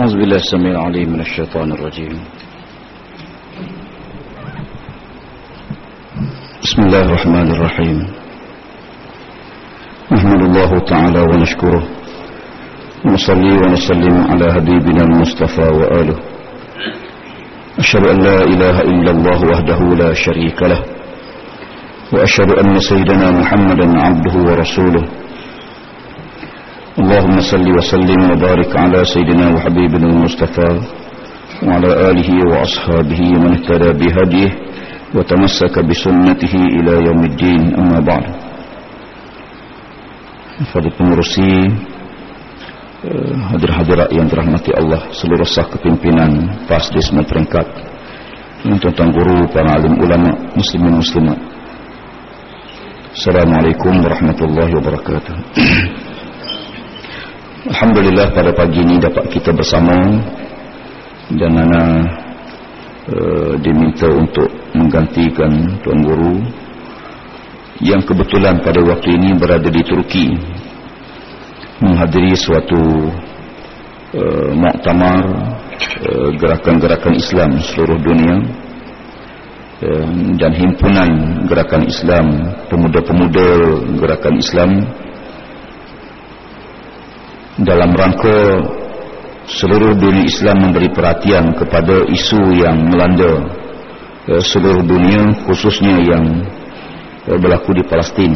أعوذ بالله السميع العليم من الشيطان الرجيم. بسم الله الرحمن الرحيم. نحمد الله تعالى ونشكره. ونصلي ونسلم على حبيبنا المصطفى وآله. أشهد أن لا إله إلا الله وحده لا شريك له. وأشهد أن سيدنا محمدا عبده ورسوله. اللهم صل وسلم وبارك على سيدنا وحبيبنا المصطفى وعلى آله وأصحابه ومن اهتدى بهديه وتمسك بسنته إلى يوم الدين أما بعد Fadil pengurusi Hadir-hadirat yang dirahmati Allah Seluruh sah kepimpinan PAS di semua peringkat Tuan-tuan guru, para alim ulama Muslimin muslimat Assalamualaikum warahmatullahi wabarakatuh Alhamdulillah pada pagi ini dapat kita bersama. Dan Nana uh, diminta untuk menggantikan Tuan Guru yang kebetulan pada waktu ini berada di Turki menghadiri suatu uh, muktamar uh, gerakan-gerakan Islam seluruh dunia uh, dan himpunan gerakan Islam pemuda-pemuda gerakan Islam dalam rangka seluruh dunia Islam memberi perhatian kepada isu yang melanda uh, seluruh dunia khususnya yang berlaku di Palestin.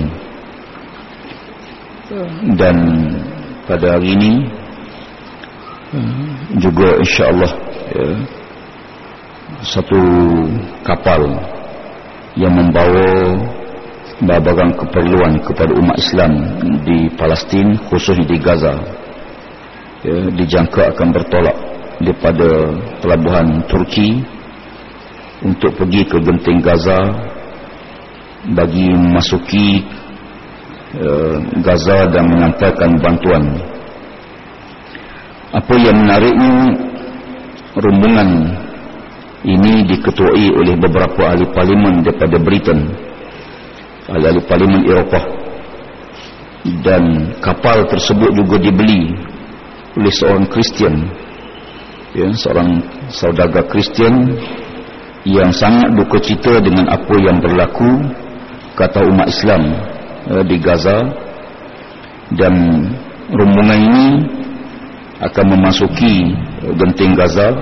Dan pada hari ini juga insyaAllah ya, satu kapal yang membawa barang keperluan kepada umat Islam di Palestin khususnya di Gaza ya, dijangka akan bertolak daripada pelabuhan Turki untuk pergi ke genting Gaza bagi memasuki uh, Gaza dan mengantarkan bantuan. Apa yang menariknya rombongan ini diketuai oleh beberapa ahli parlimen daripada Britain, ahli-ahli parlimen Eropah dan kapal tersebut juga dibeli oleh seorang Kristian, ya, seorang saudagar Kristian yang sangat duka cita dengan apa yang berlaku kata umat Islam uh, di Gaza. Dan rombongan ini akan memasuki genting Gaza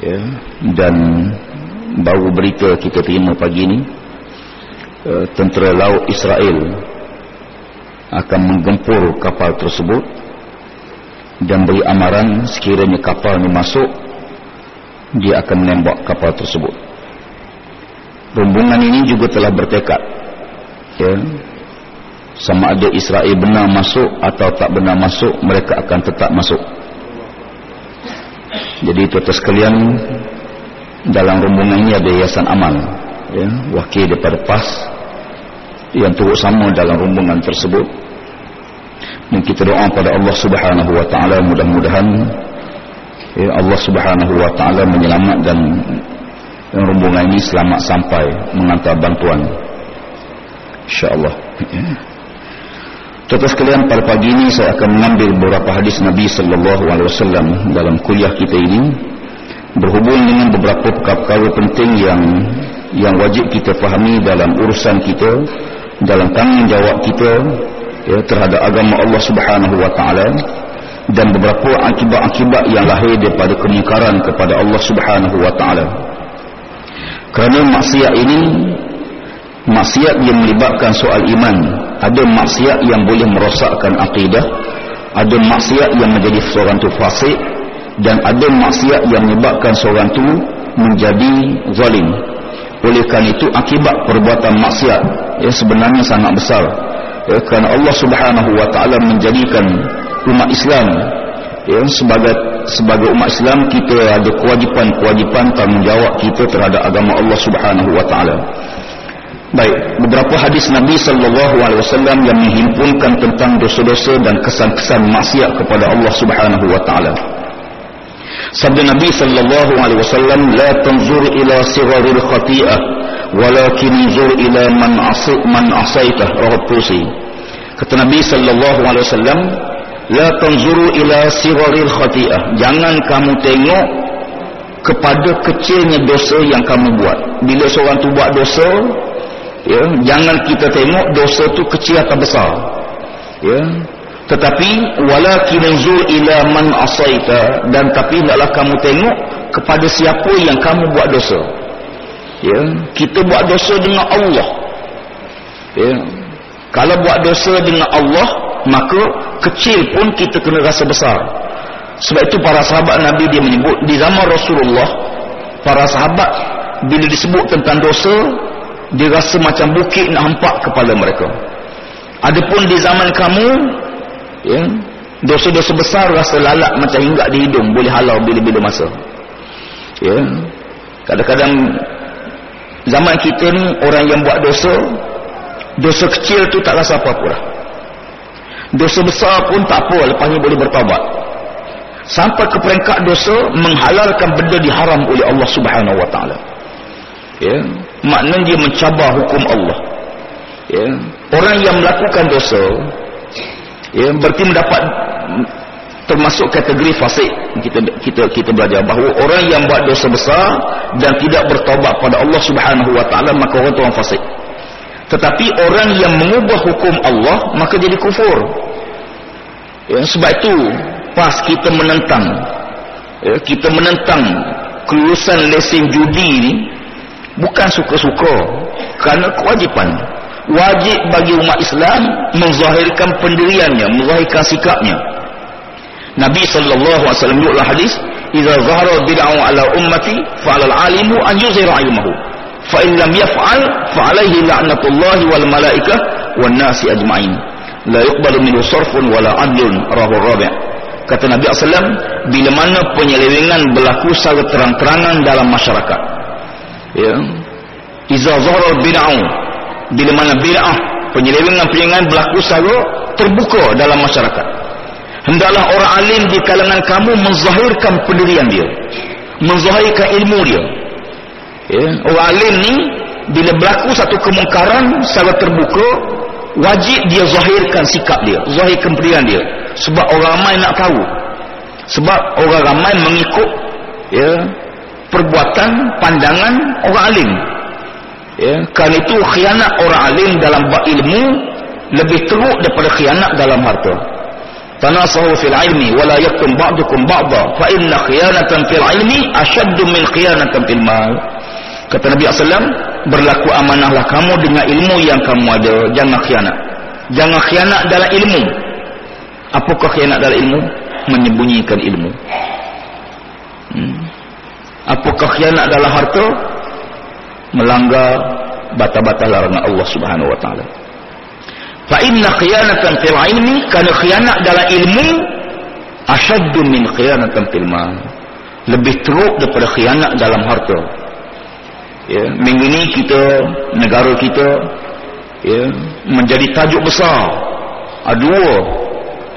ya, dan baru berita kita terima pagi ini uh, tentera laut Israel akan menggempur kapal tersebut dan beri amaran sekiranya kapal ini masuk dia akan menembak kapal tersebut. Rombongan ini juga telah bertekad ya, sama ada Israel benar masuk atau tak benar masuk mereka akan tetap masuk. Jadi tuan-tuan sekalian dalam rombongan ini ada yayasan amal ya, wakil daripada PAS yang turut sama dalam rombongan tersebut dan kita doa pada Allah subhanahu wa ta'ala mudah-mudahan ya, Allah subhanahu wa ta'ala menyelamat dan rombongan ini selamat sampai mengantar bantuan. insyaAllah. Tuan-tuan sekalian pada pagi ini saya akan mengambil beberapa hadis Nabi sallallahu alaihi wasallam dalam kuliah kita ini berhubung dengan beberapa perkara penting yang yang wajib kita fahami dalam urusan kita dalam tanggungjawab kita ya, terhadap agama Allah Subhanahu wa taala dan beberapa akibat-akibat yang lahir daripada kemungkaran kepada Allah Subhanahu wa taala. Kerana maksiat ini maksiat yang melibatkan soal iman ada maksiat yang boleh merosakkan akidah ada maksiat yang menjadi seorang tu fasik dan ada maksiat yang menyebabkan seorang tu menjadi zalim. Oleh kerana itu akibat perbuatan maksiat yang sebenarnya sangat besar ya, kerana Allah subhanahu wa ta'ala menjadikan umat Islam ya, sebagai sebagai umat Islam kita ada kewajipan-kewajipan tanggungjawab kita terhadap agama Allah Subhanahu wa taala. Baik, beberapa hadis Nabi sallallahu alaihi wasallam yang menghimpunkan tentang dosa-dosa dan kesan-kesan maksiat kepada Allah Subhanahu wa taala. Sabda Nabi sallallahu alaihi wasallam, "La tanzur ila sigharil khati'ah, walakin zur ila man asai man asaitah." Rawahu Kata Nabi sallallahu alaihi wasallam, la tanzuru ila siraril khati'ah. Jangan kamu tengok kepada kecilnya dosa yang kamu buat. Bila seorang tu buat dosa ya jangan kita tengok dosa tu kecil atau besar. Ya tetapi walakin zur ila man asaita. Dan tapi hendaklah kamu tengok kepada siapa yang kamu buat dosa. Ya kita buat dosa dengan Allah. Ya kalau buat dosa dengan Allah maka kecil pun kita kena rasa besar. Sebab itu para sahabat Nabi dia menyebut di zaman Rasulullah para sahabat bila disebut tentang dosa dia rasa macam bukit nak hampak kepala mereka. Adapun di zaman kamu ya? Dosa-dosa besar rasa lalak macam hinggap di hidung boleh halau bila-bila masa. Ya? Kadang-kadang zaman kita ni orang yang buat dosa dosa kecil tu tak rasa apa-apa dah dosa besar pun tak apa lepas ni boleh bertawabat sampai ke peringkat dosa menghalalkan benda diharam oleh Allah subhanahu wa ta'ala. Ya? Maknanya dia mencabar hukum Allah. Ya? Orang yang melakukan dosa ya berarti mendapat termasuk kategori fasik. Kita kita kita belajar bahawa orang yang buat dosa besar dan tidak bertaubat pada Allah Subhanahu wa taala maka orang itu orang fasik. Tetapi orang yang mengubah hukum Allah maka jadi kufur. Ya, sebab itu pas kita menentang ya, kita menentang kelulusan lesen judi ini bukan suka-suka kerana kewajipan wajib bagi umat Islam menzahirkan pendiriannya menzahirkan sikapnya. Nabi sallallahu alaihi hadis idza zahara bid'u ala ummati fa'ala al-alimu an yuzhira ilmahu. Fa in lam yaf'al fa alayhi la'natullah wal malaikah wan nasi ajma'in. La yuqbalu minhu sarfun wala 'adlun rahu rabi' kata Nabi sallallahu bila mana penyelewengan berlaku secara terang-terangan dalam masyarakat. Ya. Idza zahara bid'u bila mana bid'ah penyelewengan-penyelewengan berlaku secara terbuka dalam masyarakat. Hendaklah orang alim di kalangan kamu menzahirkan pendirian dia. Menzahirkan ilmu dia. Ya? orang alim ni bila berlaku satu kemungkaran secara terbuka wajib dia zahirkan sikap dia zahirkan pendirian dia. Sebab orang ramai nak tahu. Sebab orang ramai mengikut ya perbuatan pandangan orang alim ya kerana itu khianat orang alim dalam bab ilmu lebih teruk daripada khianat dalam harta. Tanasahu fil ilmi wala yakum ba'dukum ba'da fa inna khiyanatan fil ilmi ashaddu min khiyanatan fil mal. Kata Nabi sallam berlaku amanahlah kamu dengan ilmu yang kamu ada jangan khianat. Jangan khianat dalam ilmu. Apakah khianat dalam ilmu? Menyembunyikan ilmu. Hmm. apakah khianat dalam harta melanggar batas-batas larangan Allah Subhanahu wa taala. Fa inna khiyanatan fil ilmi kana khianat dalam ilmu asyaddu min khiyanatan fil mal. Lebih teruk daripada khianat dalam harta. Ya, minggu ini kita negara kita ya, menjadi tajuk besar. Ada dua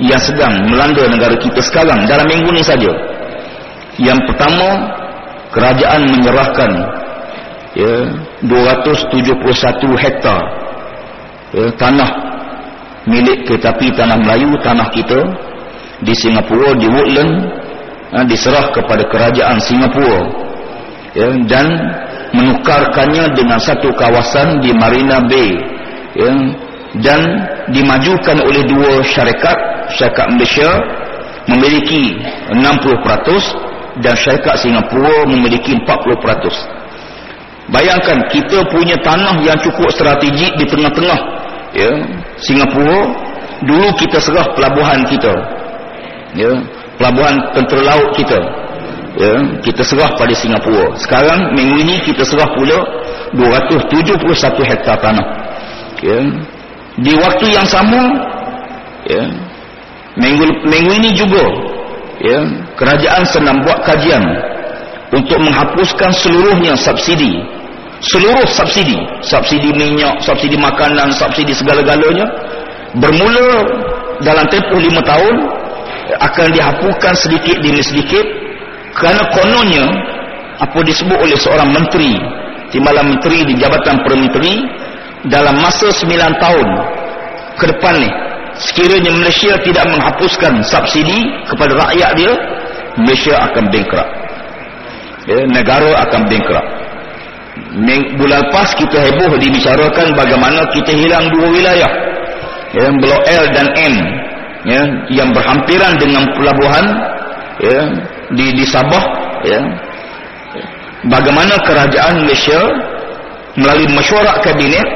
yang sedang melanda negara kita sekarang dalam minggu ini saja. Yang pertama kerajaan menyerahkan ya 271 hektar. Ya, tanah milik tetapi tanah Melayu tanah kita di Singapura di Woodland ya, diserah kepada kerajaan Singapura. Ya, dan menukarkannya dengan satu kawasan di Marina Bay. Ya, dan dimajukan oleh dua syarikat syarikat Malaysia memiliki 60% dan syarikat Singapura memiliki 40% Bayangkan kita punya tanah yang cukup strategik di tengah-tengah ya, Singapura. Dulu kita serah pelabuhan kita. Ya, pelabuhan tentera laut kita. Ya, kita serah pada Singapura. Sekarang minggu ini kita serah pula 271 hektar tanah. Ya. Di waktu yang sama ya, minggu minggu ini juga ya, kerajaan sedang buat kajian untuk menghapuskan seluruhnya subsidi. Seluruh subsidi. Subsidi minyak, subsidi makanan subsidi segala-galanya. Bermula dalam tempoh lima tahun akan dihapuskan sedikit demi sedikit. Kerana kononnya apa disebut oleh seorang menteri timbalan menteri di Jabatan Permenteri dalam masa sembilan tahun ke depan ni sekiranya Malaysia tidak menghapuskan subsidi kepada rakyat dia Malaysia akan bankrupt ya, negara akan bankrupt. Bulan lepas kita heboh dibicarakan bagaimana kita hilang dua wilayah. Ya, Blok L dan M. Ya, yang berhampiran dengan pelabuhan ya, di, di Sabah ya. bagaimana kerajaan Malaysia melalui mesyuarat kabinet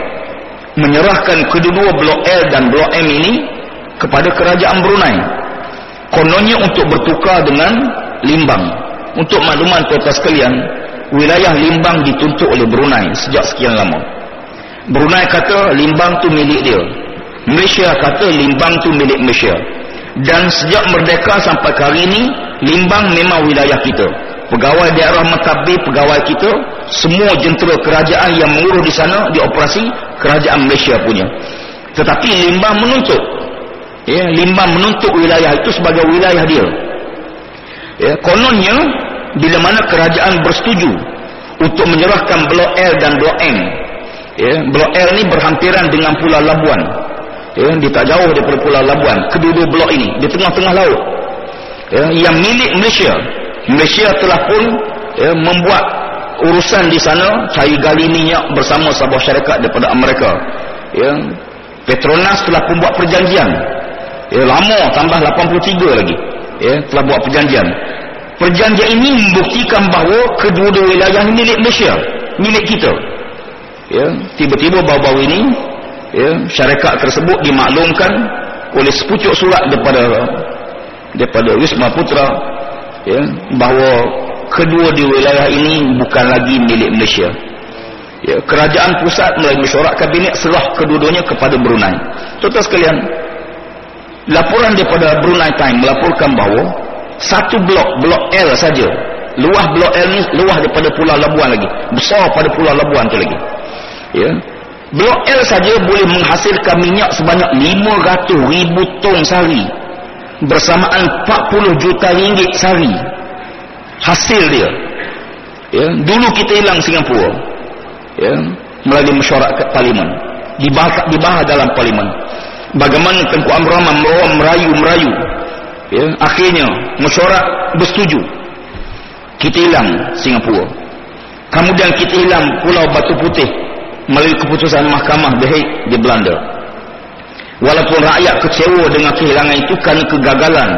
menyerahkan kedua-dua Blok L dan Blok M ini kepada kerajaan Brunei. Kononnya untuk bertukar dengan limbang untuk makluman tuan sekalian wilayah limbang dituntut oleh Brunei sejak sekian lama. Brunei kata limbang tu milik dia. Malaysia kata limbang tu milik Malaysia. Dan sejak merdeka sampai hari ini limbang memang wilayah kita. Pegawai daerah mentabir pegawai kita semua jentera kerajaan yang mengurus di sana dioperasi kerajaan Malaysia punya. Tetapi limbang menuntut. Ya, limbang menuntut wilayah itu sebagai wilayah dia ya, kononnya bila mana kerajaan bersetuju untuk menyerahkan blok L dan blok M. Ya, blok L ni berhampiran dengan pulau Labuan. Ya, dia tak jauh daripada pulau Labuan. Kedua-dua blok ini di tengah-tengah laut. Ya, yang milik Malaysia. Malaysia telah pun ya, membuat urusan di sana cari gali minyak bersama sebuah syarikat daripada Amerika. Ya, Petronas telah pun buat perjanjian. Ya, lama tambah 83 lagi ya, telah buat perjanjian. Perjanjian ini membuktikan bahawa kedua-dua wilayah ini milik Malaysia milik kita. Ya, tiba-tiba baru-baru ini ya, syarikat tersebut dimaklumkan oleh sepucuk surat daripada daripada Wisma Putra ya, bahawa kedua di wilayah ini bukan lagi milik Malaysia. Ya, kerajaan pusat melalui mesyuarat kabinet serah kedua-duanya kepada Brunei. Tuan-tuan sekalian laporan daripada Brunei Time melaporkan bahawa satu blok blok L saja luah blok L ni luah daripada pulau Labuan lagi besar pada pulau Labuan tu lagi. Ya. Blok L saja boleh menghasilkan minyak sebanyak 500 ribu tong sehari bersamaan 40 juta ringgit sehari hasil dia. Ya. Dulu kita hilang Singapura. Ya. Melalui mesyuarat parlimen. Dibahas dibahas dalam parlimen bagaimana Tengku Amro Rahman merayu merayu. Ya akhirnya mesyuarat bersetuju. Kita hilang Singapura. Kemudian kita hilang Pulau Batu Putih melalui keputusan mahkamah Hague di Belanda. Walaupun rakyat kecewa dengan kehilangan itu kerana kegagalan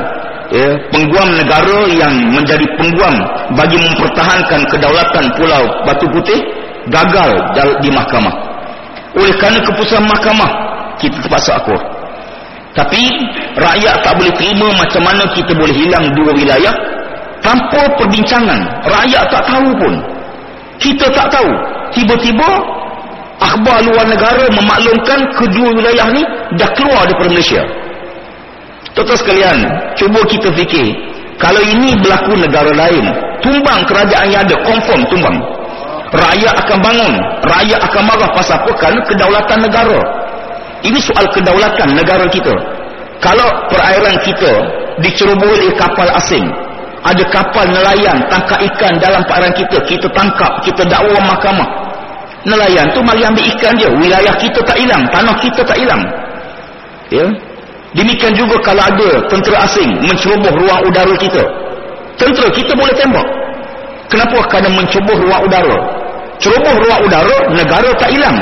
ya, pengguam negara yang menjadi pengguam bagi mempertahankan kedaulatan Pulau Batu Putih gagal di mahkamah. Oleh kerana keputusan mahkamah kita terpaksa akur. Tapi rakyat tak boleh terima macam mana kita boleh hilang dua wilayah tanpa perbincangan. Rakyat tak tahu pun. Kita tak tahu. Tiba-tiba akhbar luar negara memaklumkan kedua wilayah ni dah keluar daripada Malaysia. Tuan sekalian cuba kita fikir kalau ini berlaku negara lain tumbang kerajaan yang ada confirm tumbang. Rakyat akan bangun rakyat akan marah. Pasal apa? Kerana kedaulatan negara ini soal kedaulatan negara kita. Kalau perairan kita diceroboh oleh kapal asing ada kapal nelayan tangkap ikan dalam perairan kita kita tangkap kita dakwa mahkamah. Nelayan tu mari ambil ikan dia. Wilayah kita tak hilang tanah kita tak hilang. Ya? Demikian juga kalau ada tentera asing menceroboh ruang udara kita. Tentera kita boleh tembak. Kenapa? Kerana menceroboh ruang udara. Ceroboh ruang udara negara tak hilang.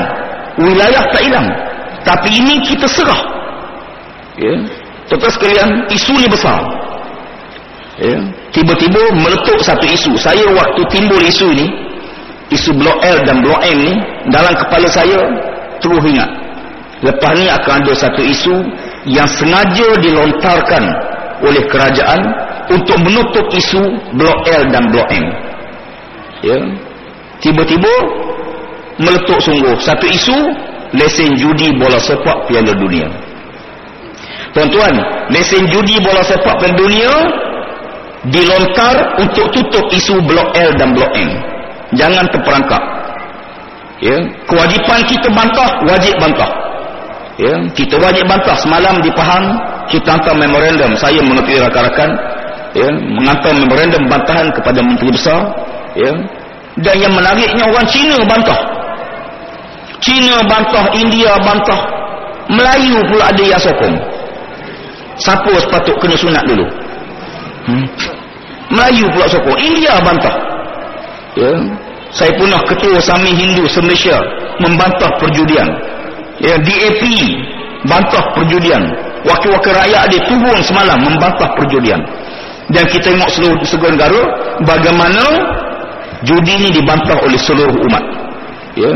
Wilayah tak hilang tapi ini kita serah. Ya. Tuan sekalian isu ni besar. Ya. Tiba-tiba meletup satu isu. Saya waktu timbul isu ni isu blok L dan blok M ni dalam kepala saya terus ingat. Lepas ni akan ada satu isu yang sengaja dilontarkan oleh kerajaan untuk menutup isu blok L dan blok M. Ya. Tiba-tiba meletup sungguh. Satu isu lesen judi bola sepak piala dunia. Tuan-tuan lesen judi bola sepak piala dunia dilontar untuk tutup isu blok L dan blok M. Jangan terperangkap. Ya kewajipan kita bantah wajib bantah. Ya kita wajib bantah. Semalam di Pahang kita hantar memorandum. Saya mengerti rakan-rakan ya mengantar memorandum bantahan kepada menteri besar ya. Dan yang menariknya orang Cina bantah Cina bantah India bantah Melayu pula ada yang sokong. Siapa sepatut kena sunat dulu? Hmm? Melayu pula sokong. India bantah. Ya. Saya pernah ketua Sami Hindu se-Malaysia membantah perjudian. Ya DAP bantah perjudian. Wakil-wakil rakyat dia turun semalam membantah perjudian. Dan kita tengok seluruh seluruh negara bagaimana judi ini dibantah oleh seluruh umat. Ya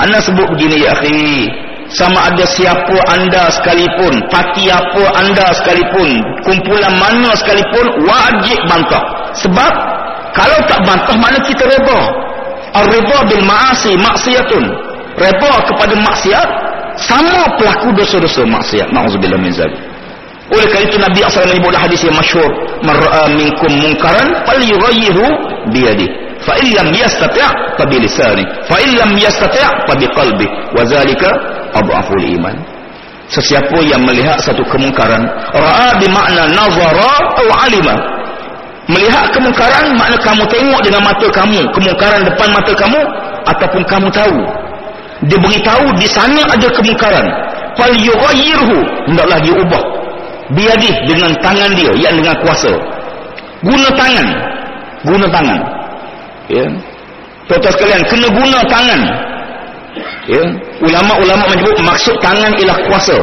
anda sebut begini ya akhi sama ada siapa anda sekalipun parti apa anda sekalipun kumpulan mana sekalipun wajib bantah. Sebab kalau tak bantah mana kita reba ar-reba bil ma'asi maksiatun. Reba kepada maksiat sama pelaku dosa-dosa maksiat. Na'udzubillah min zalik. Oleh kerana itu Nabi SAW menyebut hadis yang masyhur mar'a minkum munkaran fal yughayyiru biyadihi fa illam yastati' fa bi lisani fa illam yastati' fa bi qalbi wa zalika adhaful iman sesiapa yang melihat satu kemungkaran ra'a bi makna nazara atau alima. Melihat kemungkaran makna kamu tengok dengan mata kamu kemungkaran depan mata kamu ataupun kamu tahu. Dia beritahu di sana ada kemungkaran. Fal yughayyirhu hendaklah dia ubah biadih dengan tangan dia yang dengan kuasa. Guna tangan. Guna tangan ya. Tuan-tuan sekalian kena guna tangan. Ya. Ulama-ulama menyebut maksud tangan ialah kuasa.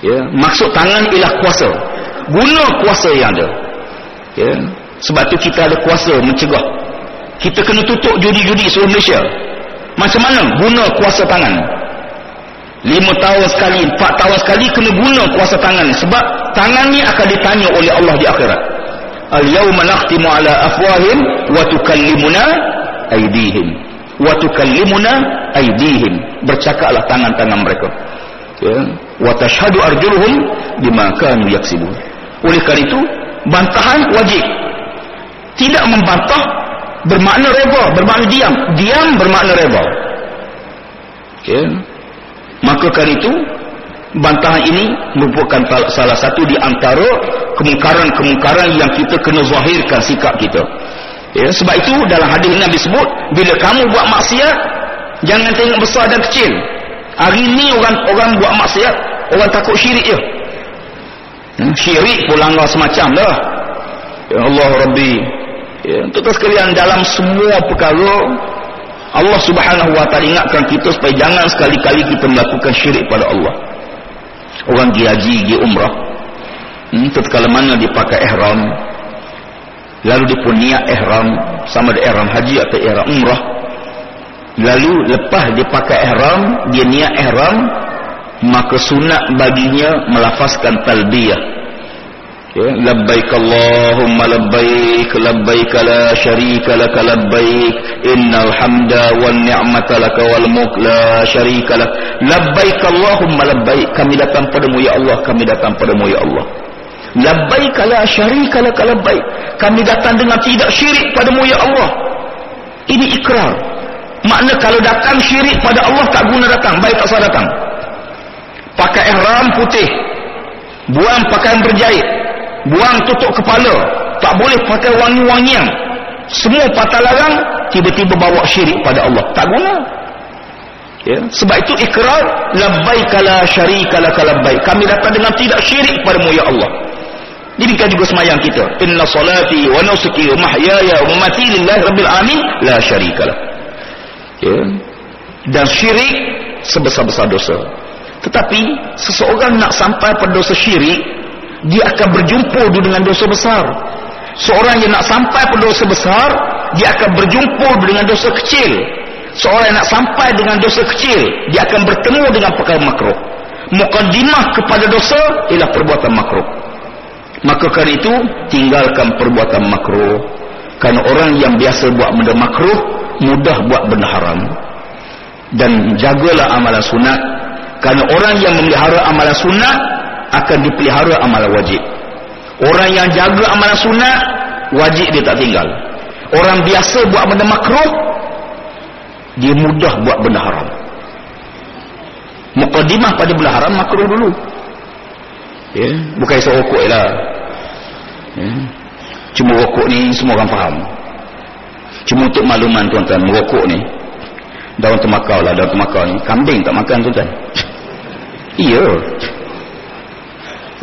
Ya. Maksud tangan ialah kuasa. Guna kuasa yang ada. Ya. Sebab tu kita ada kuasa mencegah. Kita kena tutup judi-judi seluruh Malaysia. Macam mana guna kuasa tangan? Lima tahun sekali empat tahun sekali kena guna kuasa tangan sebab tangan ni akan ditanya oleh Allah di akhirat al-yawma nakhtimu ala afwahim wa tukallimuna aydihim. Wa tukallimuna aydihim. Bercakaplah tangan-tangan mereka. Ya. Wa tashhadu arjuluhum bima kanu yaksibun. Oleh kerana itu bantahan wajib. Tidak membantah bermakna reba bermakna diam. Diam bermakna reba. Ya. Maka kerana itu bantahan ini merupakan salah satu di antara kemungkaran-kemungkaran yang kita kena zahirkan sikap kita. Ya, sebab itu dalam hadis Nabi sebut bila kamu buat maksiat jangan tengok besar dan kecil. Hari ini orang orang buat maksiat orang takut syirik je. Hmm, syirik pun langgar semacam dah ya Allah Rabbi. Ya, tuan sekalian dalam semua perkara Allah subhanahu wa ta'ala ingatkan kita supaya jangan sekali-kali kita melakukan syirik pada Allah orang pergi haji, pergi umrah. Hmm, tatkala mana dia pakai ihram lalu dia pun niat ihram sama ada ihram haji atau ihram umrah. Lalu lepas dia pakai ihram dia niat ihram maka sunat baginya melafazkan talbiyah ya labbaik allahumma labbaik labbaik la syarika lak labbaik. Innal hamda wan ni'mata lak wal mulk la syarika lak. Labbaik allahumma labbaik kami datang padamu ya Allah kami datang padamu ya Allah. Labbaik la syarika lak labbaik kami datang dengan tidak syirik padamu ya Allah. Ini ikrar. Makna kalau datang syirik pada Allah tak guna datang. Baik tak sah datang. Pakai ihram putih. Buang pakaian berjahit buang tutup kepala. Tak boleh pakai wangi-wangian. Semua patah larang tiba-tiba bawa syirik pada Allah. Tak guna. Ya. Sebab itu ikrar labbaika la syarika lak labbaik. Kami datang dengan tidak syirik padamu ya Allah. Demikian juga semayang kita. Inna salati wa nusuki wa mahyaya wa mamati lillahi rabbil alamin la syarika lak ya. Dan syirik sebesar-besar dosa. Tetapi seseorang nak sampai pada dosa syirik dia akan berjumpa dengan dosa besar. Seorang yang nak sampai pada dosa besar dia akan berjumpa dengan dosa kecil. Seorang yang nak sampai dengan dosa kecil dia akan bertemu dengan perkara makruh. Mukaddimah kepada dosa ialah perbuatan makruh. Maka kerana itu tinggalkan perbuatan makruh. Kerana orang yang biasa buat benda makruh mudah buat benda haram. Dan jagalah amalan sunat. Kerana orang yang memelihara amalan sunat akan dipelihara amalan wajib. Orang yang jaga amalan sunat wajib dia tak tinggal. Orang biasa buat benda makruh dia mudah buat benda haram. Muqaddimah pada benda haram makruh dulu. Ya bukan isu rokok lah. Ya. cuma rokok ni semua orang faham. Cuma untuk makluman tuan-tuan rokok ni daun temakau lah daun temakau ni. Kambing tak makan tuan-tuan. Iya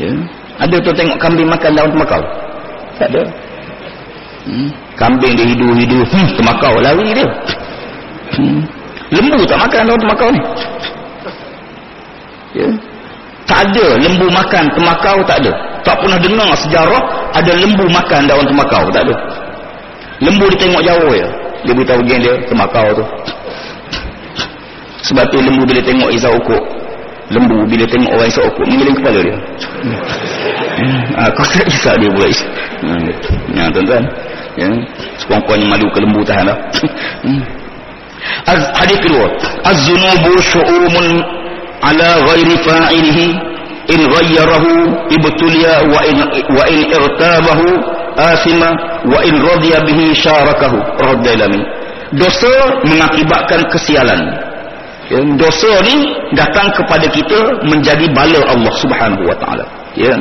Ya. Ada tu tengok kambing makan daun temakau? Tak ada. Hmm. Kambing dia hidup-hidup, hmm, temakau lari dia. Hmm. Lembu tak makan daun temakau ni. Ya. Tak ada lembu makan temakau tak ada. Tak pernah dengar sejarah ada lembu makan daun temakau, tak ada. Lembu dia tengok jauh ya. Dia beritahu geng dia temakau tu. Sebab tu lembu bila tengok Izzah ukuk lembu bila tengok orang isap okok mengiling kepala dia. Ha, kau tak isap dia pula isap. Ya, tuan-tuan. Ya, sekurang-kurangnya malu ke lembu tahan lah. Hadis kedua. Az-zunubu syu'umun ala ghairi fa'ilihi. In ghayyarahu ibtulia wa in, wa in irtabahu asima wa in radhiya bihi syarakahu. Raddailami dosa mengakibatkan kesialan ya, dosa ni datang kepada kita menjadi bala Allah subhanahu wa ta'ala. Ya.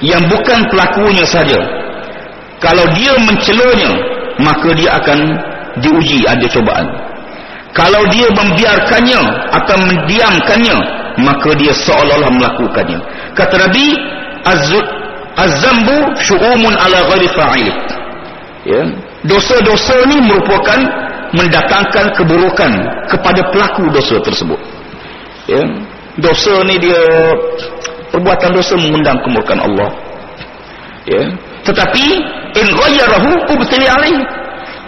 yang bukan pelakunya saja. Kalau dia mencelanya maka dia akan diuji ada cobaan. Kalau dia membiarkannya atau mendiamkannya maka dia seolah-olah melakukannya. Kata Nabi az-zambu syu'umun ala ghairi fa'ilih ya. Dosa-dosa ni merupakan mendatangkan keburukan kepada pelaku dosa tersebut. Ya. Dosa ni dia perbuatan dosa mengundang kemurkaan Allah. Ya. Tetapi in ghayyarahu ubtili alaih.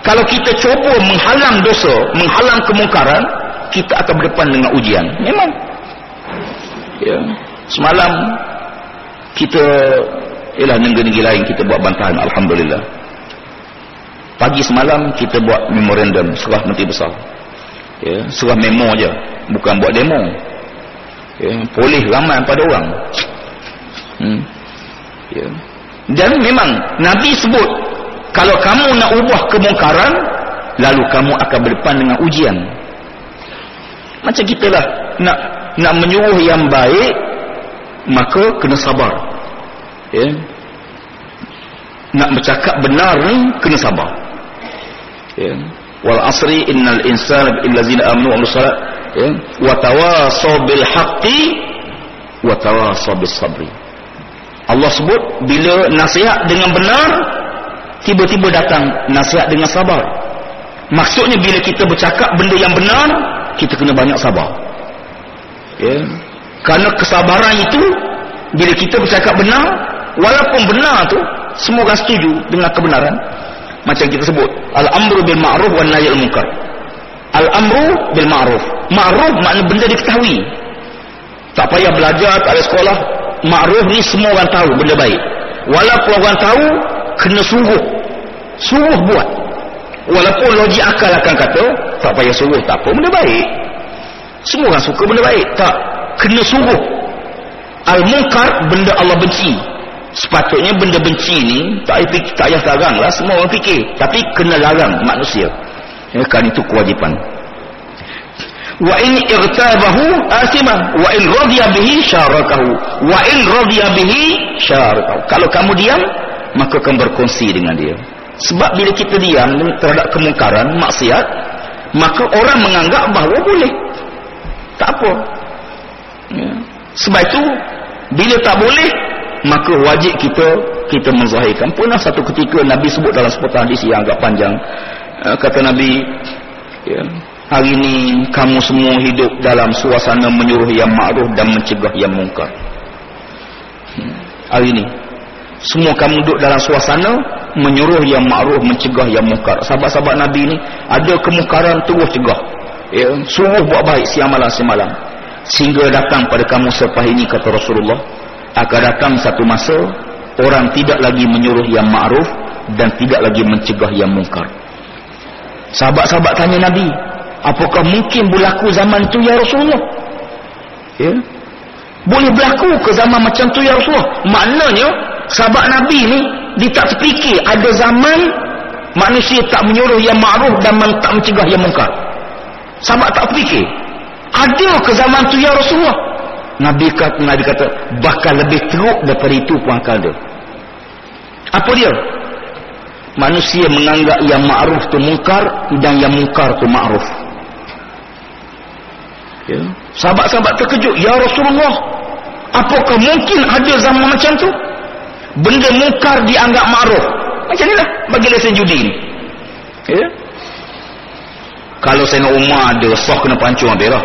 Kalau kita cuba menghalang dosa menghalang kemungkaran kita akan berdepan dengan ujian. Memang. Ya. Semalam kita ialah negeri-negeri lain kita buat bantahan alhamdulillah pagi semalam kita buat memorandum surah menteri besar ya, surah memo je bukan buat demo ya, boleh ramai pada orang hmm. ya. dan memang Nabi sebut kalau kamu nak ubah kemungkaran lalu kamu akan berdepan dengan ujian macam kita lah nak nak menyuruh yang baik maka kena sabar ya. nak bercakap benar ni kena sabar ya. Wal asri innal insana illazina amanu wa amilus ya. Wa tawasaw bil haqqi wa tawasaw bis sabri. Allah sebut bila nasihat dengan benar tiba-tiba datang nasihat dengan sabar. Maksudnya bila kita bercakap benda yang benar kita kena banyak sabar. Ya. Kerana kesabaran itu bila kita bercakap benar walaupun benar tu semua orang setuju dengan kebenaran macam kita sebut. Al-amru bil ma'ruf wan nahy al munkar. Al-amru bil ma'ruf. Ma'ruf makna benda diketahui. Tak payah belajar tak ada sekolah. Ma'ruf ni semua orang tahu benda baik. Walaupun orang tahu kena sungguh sungguh buat. Walaupun logik akal akan kata tak payah sungguh tak apa benda baik. Semua orang suka benda baik. Tak. Kena sungguh al-munkar benda Allah benci sepatutnya benda benci ni tak payah larang lah. Semua orang fikir. Tapi kena larang manusia. Ya, kan itu kewajipan. Wa in irtabahu asimah. Wa in radiya bihi syarakahu. Wa in radiya bihi syarakahu. Kalau kamu diam maka kamu berkongsi dengan dia. Sebab bila kita diam terhadap kemungkaran maksiat maka orang menganggap bahawa boleh. Tak apa. Ya. sebab itu bila tak boleh maka wajib kita kita menzahirkan. Pernah satu ketika Nabi sebut dalam sebuah hadis yang agak panjang. Uh, kata Nabi ya, hari ini kamu semua hidup dalam suasana menyuruh yang ma'ruf dan mencegah yang mungkar. Hmm. hari ini semua kamu duduk dalam suasana menyuruh yang ma'ruf mencegah yang mungkar. Sahabat-sahabat Nabi ini ada kemungkaran terus cegah. Ya, suruh buat baik siang malam semalam sehingga datang pada kamu selepas ini kata Rasulullah akan datang satu masa orang tidak lagi menyuruh yang ma'ruf dan tidak lagi mencegah yang mungkar. Sahabat-sahabat tanya Nabi apakah mungkin berlaku zaman tu ya Rasulullah? Ya. Boleh berlaku ke zaman macam tu ya Rasulullah? Maknanya sahabat Nabi ni dia tak terfikir ada zaman manusia tak menyuruh yang ma'ruf dan tak mencegah yang mungkar. Sahabat tak terfikir ada ke zaman tu ya Rasulullah Nabi kata, Nabi kata bahkan lebih teruk daripada itu pun akal dia. Apa dia? Manusia menganggap yang ma'ruf tu mungkar dan yang mungkar tu ma'ruf. Ya. sahabat-sahabat terkejut Ya Rasulullah apakah mungkin ada zaman macam tu? Benda mungkar dianggap ma'ruf. Macam inilah bagi lesen judi ni. Ya. Kalau saya nak umar ada soh kena pancung habis lah.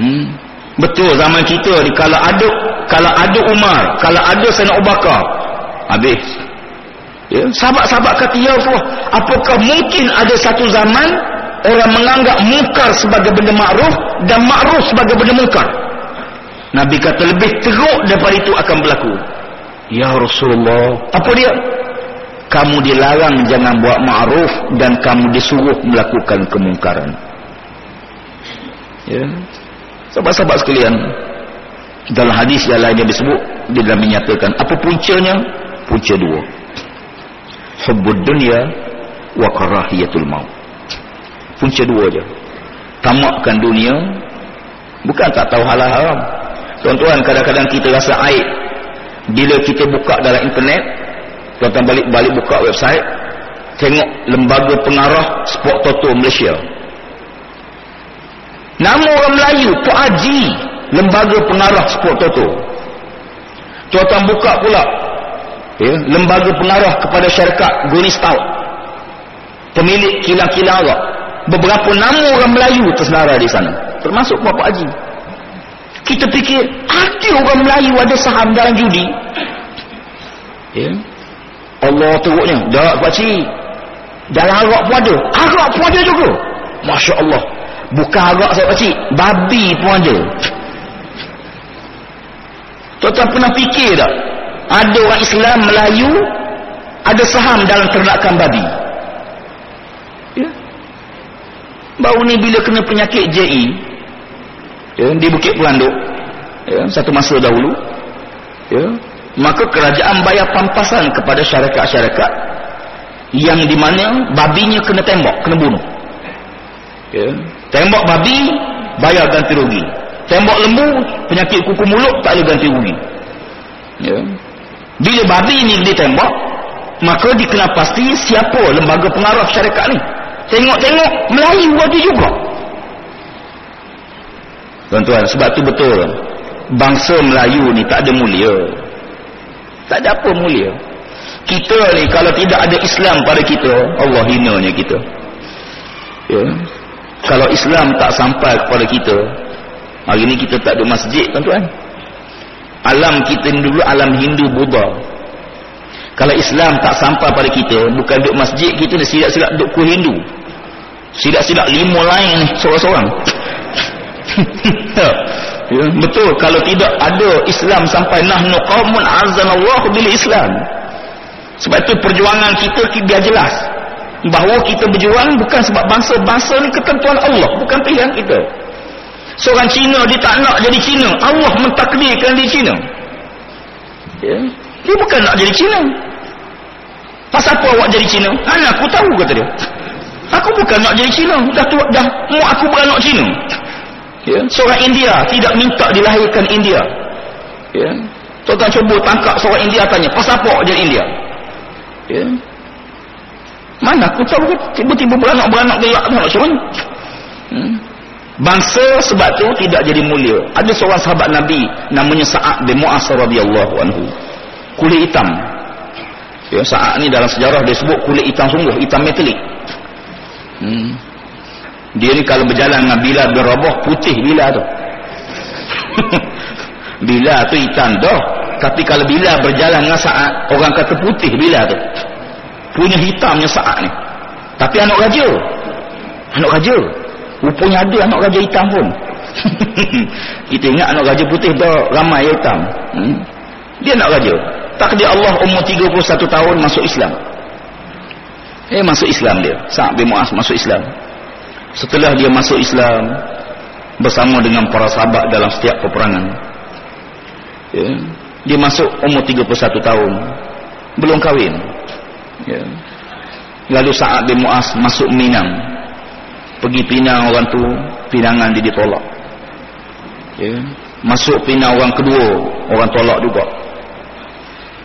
Hmm. Betul zaman kita ni kalau ada kalau ada umar kalau ada saya nak ubakar habis. Ya sahabat-sahabat kata ya Allah apakah mungkin ada satu zaman orang menganggap mungkar sebagai benda ma'ruf dan ma'ruf sebagai benda mungkar? Nabi kata lebih teruk daripada itu akan berlaku. Ya Rasulullah apa dia? Kamu dilarang jangan buat ma'ruf dan kamu disuruh melakukan kemungkaran. Ya sahabat-sahabat sekalian dalam hadis yang lain disebut dia dalam menyatakan apa puncanya? Punca dua. Hubbud dunia wa karahiyatul maut. Punca dua je. Tamakkan dunia bukan tak tahu halal haram. Tuan-tuan kadang-kadang kita rasa aib bila kita buka dalam internet tuan-tuan balik-balik buka website tengok lembaga pengarah sport toto Malaysia nama orang Melayu Pak Haji lembaga pengarah sport toto tuan-tuan buka pula ya, lembaga pengarah kepada syarikat Goni Stout pemilik kilang-kilang Arab beberapa nama orang Melayu tersenara di sana termasuk Bapak Haji. Kita fikir ada orang Melayu ada saham dalam judi? Ya. Allah teruknya tak pakcik dalam Arab pun ada. Arab pun ada juga. Masya Allah bukan Arab saya pakcik babi pun ada. Tuan-tuan pernah fikir tak? Ada orang Islam Melayu ada saham dalam ternakan babi. Baru ni bila kena penyakit JE ya, di Bukit Pelanduk ya, satu masa dahulu ya, maka kerajaan bayar pampasan kepada syarikat-syarikat yang di mana babinya kena tembak, kena bunuh. Ya. Tembak babi bayar ganti rugi tembak lembu penyakit kuku mulut tak ada ganti rugi ya. bila babi ni ditembak maka dikenal pasti siapa lembaga pengaruh syarikat ni Tengok-tengok Melayu ada juga. Tuan-tuan, sebab tu betul. Bangsa Melayu ni tak ada mulia. Tak ada apa mulia. Kita ni kalau tidak ada Islam pada kita, Allah hinanya kita. Ya. Kalau Islam tak sampai kepada kita, hari ni kita tak ada masjid, tuan-tuan. Alam kita ni dulu alam Hindu Buddha. Kalau Islam tak sampai pada kita, bukan duduk masjid kita ni silap-silap duduk kuih Hindu. Silap-silap lima lain seorang-seorang. ya, betul, kalau tidak ada Islam sampai nahnu qawmun azanallahu bil Islam. Sebab itu perjuangan kita biar jelas. Bahawa kita berjuang bukan sebab bangsa-bangsa ni ketentuan Allah, bukan pilihan kita. Seorang Cina dia tak nak jadi Cina, Allah mentakdirkan dia Cina. Ya. Dia bukan nak jadi Cina. Pasal apa awak jadi Cina? Anak aku tahu kata dia. Aku bukan nak jadi Cina. Dah tua dah mu aku beranak Cina. Ya. Seorang India tidak minta dilahirkan India. Ya. Tuan-tuan cuba tangkap seorang India tanya, pasal apa awak jadi India? Ya. Mana aku tahu tiba-tiba beranak-beranak gelak nak mana? Hmm. Bangsa sebab tu tidak jadi mulia. Ada seorang sahabat Nabi namanya Sa'ad bin Mu'as radhiyallahu anhu kulit hitam ya, saat ni dalam sejarah dia sebut kulit hitam sungguh hitam metalik hmm. dia ni kalau berjalan dengan bila berroboh putih bila tu bila tu hitam dah tapi kalau bila berjalan dengan saat orang kata putih bila tu punya hitamnya saat ni. Tapi anak raja. Anak raja. Rupanya ada anak raja hitam pun. Kita ingat anak raja putih dah ramai hitam. Hmm. dia anak raja. Takdir Allah umur 31 tahun masuk Islam. Eh masuk Islam dia. Sa'ad bin Mu'az masuk Islam. Setelah dia masuk Islam bersama dengan para sahabat dalam setiap peperangan. Ya. dia masuk umur 31 tahun. Belum kahwin ya. lalu Sa'ad bin Mu'az masuk Minang pergi pinang orang tu pinangan dia ditolak ya. masuk pinang orang kedua orang tolak juga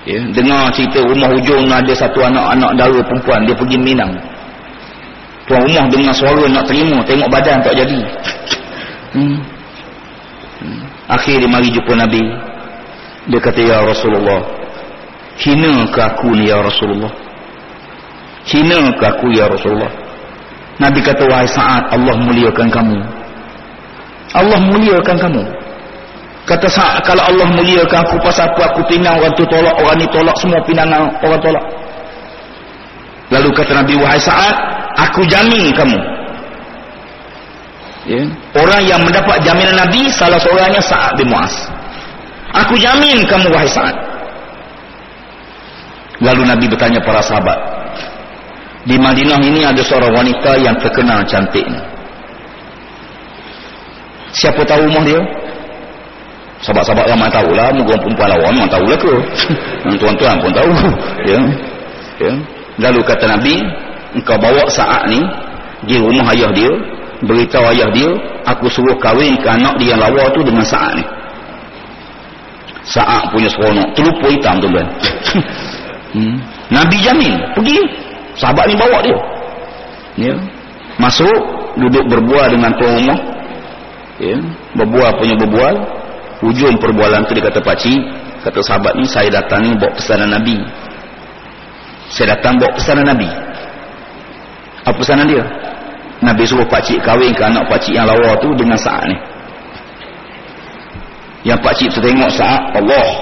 ya, dengar cerita rumah hujung ada satu anak-anak dara perempuan dia pergi Minang tuan rumah dengar suara nak terima tengok badan tak jadi hmm. Hmm. akhir dia mari jumpa Nabi dia kata ya Rasulullah hina ke aku ni ya Rasulullah hina ke aku ya Rasulullah? Nabi kata wahai saat Allah muliakan kamu. Allah muliakan kamu. Kata saat kalau Allah muliakan aku pasal apa aku pinang orang tu tolak orang ni tolak semua pinangan orang tolak. Lalu kata Nabi wahai saat aku jamin kamu. Ya. orang yang mendapat jaminan Nabi salah seorangnya Sa'ad bin Mu'az. Aku jamin kamu wahai Sa'ad. Lalu Nabi bertanya para sahabat di Madinah ini ada seorang wanita yang terkenal cantik siapa tahu rumah dia? Sahabat-sahabat ramai tahu lah muka perempuan lawan tahu lah ke? Tuan-tuan pun tahu. Ya. Ya. lalu kata Nabi engkau bawa saat ni di rumah ayah dia beritahu ayah dia aku suruh kahwin ke anak dia yang lawa tu dengan saat ni. Saat punya seronok. Terlupa hitam tu hmm. Nabi jamin pergi sahabat ni bawa dia. Ya. masuk duduk berbual dengan tuan rumah ya. berbual punya berbual. Ujung perbualan tu dia kata pakcik kata sahabat ni saya datang ni bawa pesanan Nabi. Saya datang bawa pesanan Nabi. Apa pesanan dia? Nabi suruh pakcik kahwin ke anak pakcik yang lawa tu dengan saat ni. Yang pakcik tu tengok saat Allah.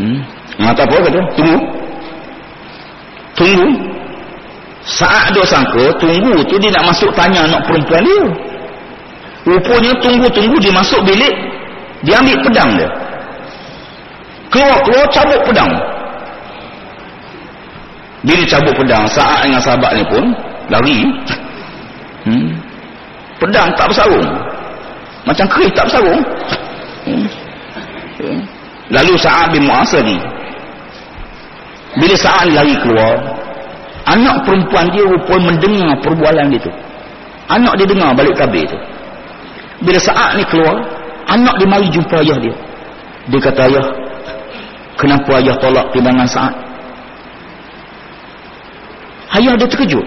Hmm. mata apa kata? Tunggu tunggu. Saat dia sangka tunggu tu dia nak masuk tanya anak perempuan dia. Rupanya tunggu-tunggu dia masuk bilik dia ambil pedang dia. Keluar-keluar cabut pedang. Bila cabut pedang saat dengan ni pun lari. Hmm. pedang tak bersarung. Macam keris tak bersarung. Hmm. hmm. lalu saat bin Mu'asir ni bila saat lari keluar anak perempuan dia pun mendengar perbualan dia tu anak dia dengar balik tabir tu bila saat ni keluar anak dia mari jumpa ayah dia dia kata ayah kenapa ayah tolak pindangan saat Ayah dia terkejut.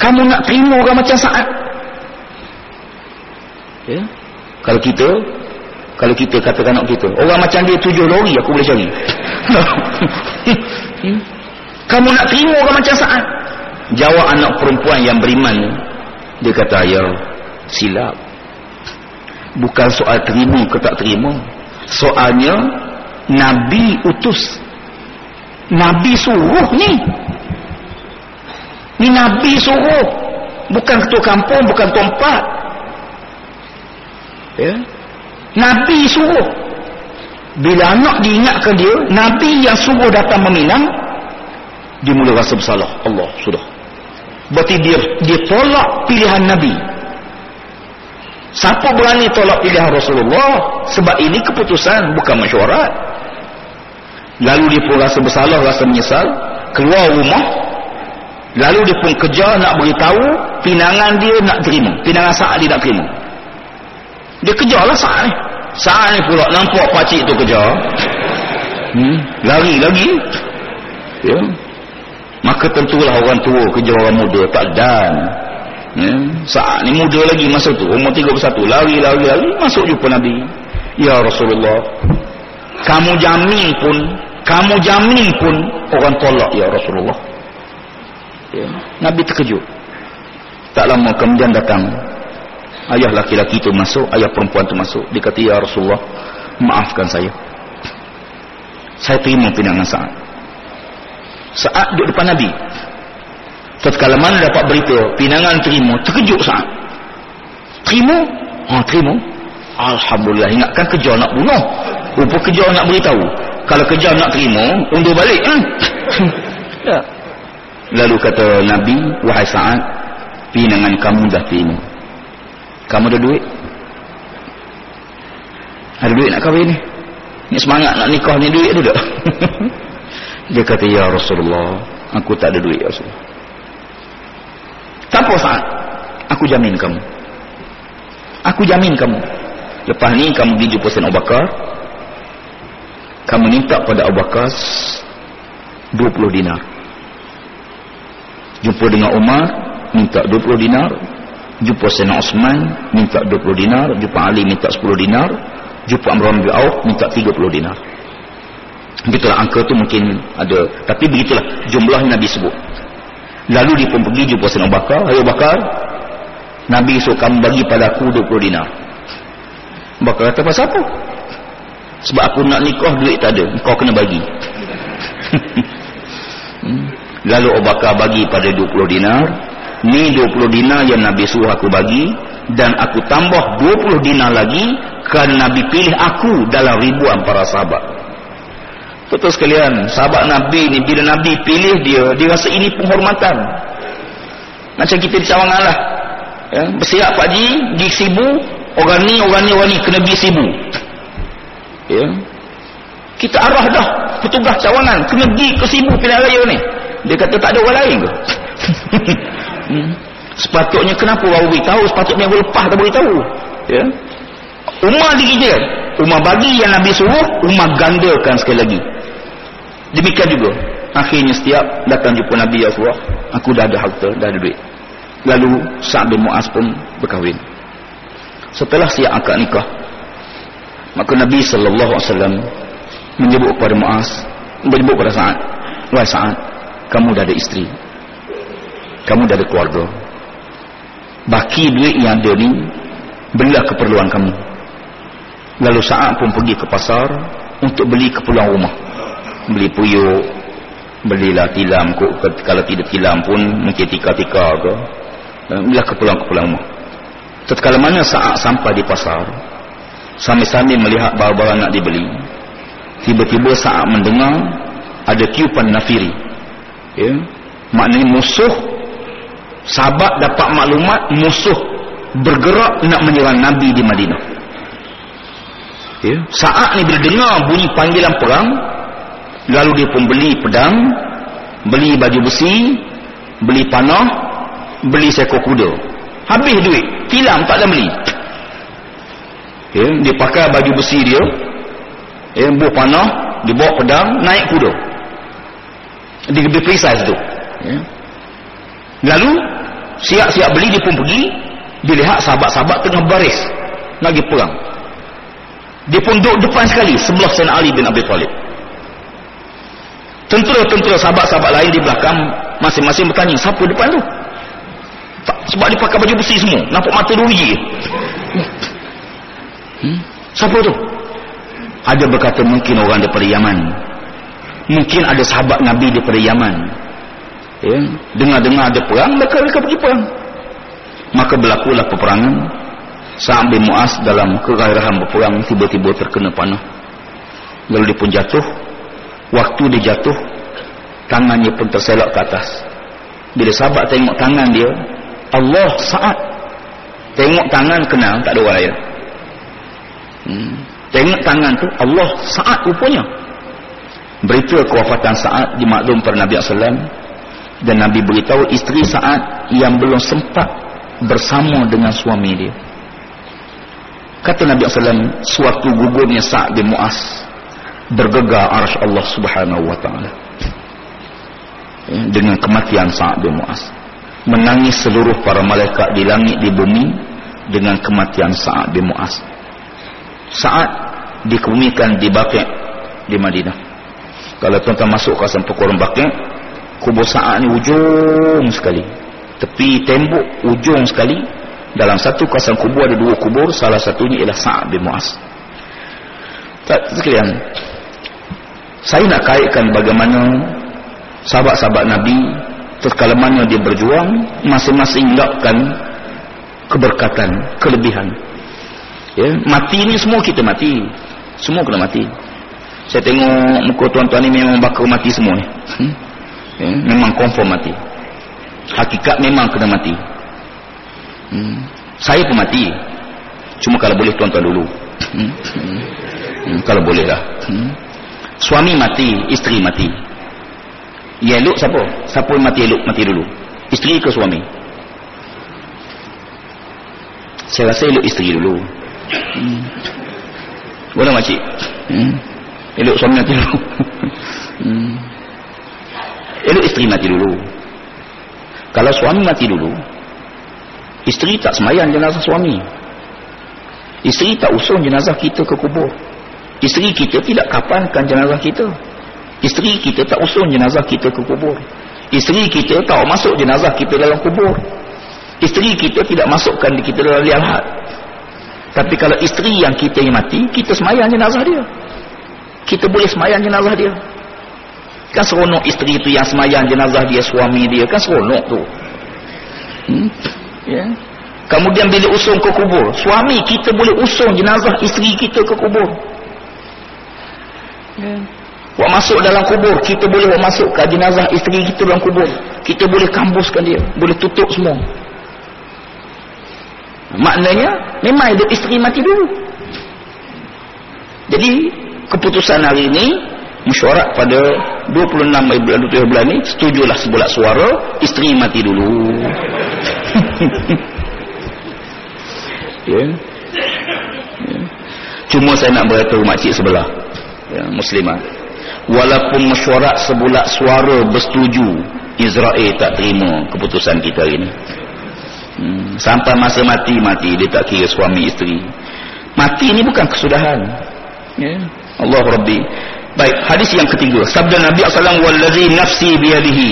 Kamu nak terima orang macam saat? Ya? Kalau kita, kalau kita katakan anak kita, orang macam dia tujuh lori aku boleh cari. Hmm? Kamu nak terima orang macam saat? Jawab anak perempuan yang beriman Dia kata, ayah, silap. Bukan soal terima ke tak terima. Soalnya, Nabi utus. Nabi suruh ni. Ni Nabi suruh. Bukan ketua kampung, bukan tempat. Ya. Nabi suruh. Bila anak diingatkan dia, Nabi yang suruh datang meminang, dia mula rasa bersalah. Allah, sudah. Berarti dia dia tolak pilihan Nabi. Siapa berani tolak pilihan Rasulullah? Sebab ini keputusan, bukan mesyuarat. Lalu dia pun rasa bersalah, rasa menyesal. Keluar rumah, Lalu dia pun kejar nak beritahu pinangan dia nak terima. Pinangan saat dia nak terima. Dia kejarlah saat ni. Saat ni pula nampak pakcik tu kejar. Hmm, lari lagi. Ya. Maka tentulah orang tua kejar orang muda. Tak dan. Ya. Saat ni muda lagi masa tu. Umur 31. Lari, lari, lari. Masuk jumpa Nabi. Ya Rasulullah. Kamu jamin pun. Kamu jamin pun. Orang tolak ya Rasulullah ya. Nabi terkejut tak lama kemudian datang ayah laki-laki itu masuk ayah perempuan itu masuk. Dia kata ya Rasulullah maafkan saya. Saya terima pinangan saat saat duduk depan Nabi. Tatkala mana dapat berita pinangan terima terkejut saat terima? Ha terima. Alhamdulillah ingatkan kejar nak bunuh. Rupa kejar nak beritahu. Kalau kejar nak terima undur balik hmm? ya. Lalu kata Nabi, wahai Sa'ad, pinangan kamu dah terima. Kamu ada duit? Ada duit nak kahwin ni? Ni semangat nak nikah ni duit ada tak? Dia kata, Ya Rasulullah, aku tak ada duit Ya Rasulullah. Tak apa Sa'ad, aku jamin kamu. Aku jamin kamu. Lepas ni kamu pergi jumpa Sayyidina Abu Bakar. Kamu minta pada Abu Bakar 20 dinar jumpa dengan Umar minta 20 dinar jumpa Sayyidina Osman minta 20 dinar. Jumpa Ali minta 10 dinar. Jumpa Amr bin Auf minta 30 dinar. Begitulah angka tu mungkin ada. Tapi begitulah jumlah Nabi sebut. Lalu dia pun pergi jumpa Sayyidina Bakar. Ayo Bakar Nabi suruh kamu bagi pada aku 20 dinar. Bakar kata pasal apa? Sebab aku nak nikah duit tak ada. Kau kena bagi. Hmm. lalu Abu Bakar bagi pada 20 dinar ni 20 dinar yang Nabi suruh aku bagi dan aku tambah 20 dinar lagi kerana Nabi pilih aku dalam ribuan para sahabat. Betul sekalian sahabat Nabi ni bila Nabi pilih dia dia rasa ini penghormatan. Macam kita di cawangan lah. Ya, bersiap Pak Ji di sibu orang ni orang ni orang ni kena pergi sibu. Ya. kita arah dah petugas cawangan kena pergi ke sibu pilihan raya ni. Dia kata tak ada orang lain ke hmm. sepatutnya kenapa orang beritahu? Sepatutnya yang lepas dah beritahu. Ya. Umar dikira Umar bagi yang Nabi suruh Umar gandakan sekali lagi. Demikian juga. Akhirnya setiap datang jumpa Nabi ya Rasulullah aku dah ada harta dah ada duit. Lalu Sa'ad bin Mu'az pun berkahwin. Setelah siap akad nikah maka Nabi wasallam menyebut kepada Mu'az menyebut kepada Sa'ad wahai Sa'ad kamu dah ada isteri kamu dah ada keluarga. Baki duit yang ada ni belilah keperluan kamu. Lalu saat pun pergi ke pasar untuk beli keperluan rumah. Beli puyuk belilah tilam kalau tidak tilam pun mungkin tika-tika ke. Belilah keperluan-keperluan rumah. Tatkala mana saat sampai di pasar sambil-sambil melihat barang-barang nak dibeli tiba-tiba saat mendengar ada tiupan nafiri. Ya maknanya musuh sahabat dapat maklumat musuh bergerak nak menyerang Nabi di Madinah ya. saat ni bila dengar bunyi panggilan perang lalu dia pun beli pedang beli baju besi beli panah beli seekor kuda habis duit tilam tak ada beli ya. dia pakai baju besi dia ya. buah panah dia bawa pedang naik kuda dia lebih precise tu ya. Lalu siap-siap beli dia pun pergi dia lihat sahabat-sahabat tengah baris lagi perang. Dia pun duduk depan sekali sebelah Sayyidina Ali bin Abi Talib. Tentera-tentera sahabat-sahabat lain di belakang masing-masing bertanya siapa depan tu? Sebab dia pakai baju besi semua nampak mata dua biji. Hmm? siapa tu? Ada berkata mungkin orang daripada Yaman. Mungkin ada sahabat Nabi daripada Yaman ya, dengar-dengar ada perang mereka mereka pergi perang. Maka berlakulah peperangan. Sa'ad bin Mu'az dalam kegairahan berperang tiba-tiba terkena panah. Lalu dia pun jatuh. Waktu dia jatuh tangannya pun terselak ke atas. Bila sahabat tengok tangan dia Allah Sa'ad tengok tangan kenal tak ada orang lain hmm. tengok tangan tu Allah Sa'ad rupanya. Berita kewafatan Sa'ad dimaklum pada Nabi SAW dan Nabi beritahu isteri saat yang belum sempat bersama dengan suami dia. Kata Nabi SAW suatu gugurnya Sa'ad bin Mu'az bergegar arsh Allah subhanahu wa ta'ala. Ya, dengan kematian Sa'ad bin Mu'az. Menangis seluruh para malaikat di langit di bumi dengan kematian Sa'ad bin Mu'az. Sa'ad dikebumikan di Baqi' di Madinah. Kalau tuan-tuan masuk kawasan Pekorong Baqi' kubur Sa'ad ni ujung sekali. Tepi tembok ujung sekali. Dalam satu kawasan kubur ada dua kubur. Salah satunya ialah Sa'ad bin Mu'az. Tak sekalian. Saya nak kaitkan bagaimana sahabat-sahabat Nabi terkala mana dia berjuang masing-masing lapkan keberkatan, kelebihan. Ya, mati ni semua kita mati. Semua kena mati. Saya tengok muka tuan-tuan ni memang bakal mati semua ni. Hmm? Ya, memang confirm mati. Hakikat memang kena mati. Hmm. saya pun mati. Cuma kalau boleh tuan-tuan dulu. Hmm. Hmm. kalau boleh lah hmm. suami mati isteri mati. Ya elok siapa? Siapa mati elok mati dulu? Isteri ke suami? Saya rasa elok isteri dulu. Hmm. boleh makcik? Hmm. elok suami mati dulu. Hmm elok isteri mati dulu. Kalau suami mati dulu isteri tak semayang jenazah suami. Isteri tak usung jenazah kita ke kubur. Isteri kita tidak kapankan jenazah kita. Isteri kita tak usung jenazah kita ke kubur. Isteri kita tak masuk jenazah kita dalam kubur. Isteri kita tidak masukkan kita dalam lialhat tapi kalau isteri yang kita yang mati kita semayang jenazah dia. Kita boleh semayang jenazah dia kan seronok isteri itu yang semayang jenazah dia suami dia kan seronok tu hmm? ya yeah. kemudian bila usung ke kubur suami kita boleh usung jenazah isteri kita ke kubur ya yeah. Wak masuk dalam kubur, kita boleh wak masuk ke jenazah isteri kita dalam kubur. Kita boleh kambuskan dia, boleh tutup semua. Maknanya memang hidup isteri mati dulu. Jadi keputusan hari ini mesyuarat pada 26 bulan 27 bulan ni setujulah sebulat suara isteri mati dulu. ya. ya. Cuma saya nak beritahu makcik sebelah ya, muslimah. Walaupun mesyuarat sebulat suara bersetuju Israel tak terima keputusan kita ini. Hmm. Sampai masa mati mati dia tak kira suami isteri. Mati ini bukan kesudahan. Ya. Allah Rabbi. Baik, hadis yang ketiga. Sabda Nabi sallallahu wallazi nafsi biyadihi.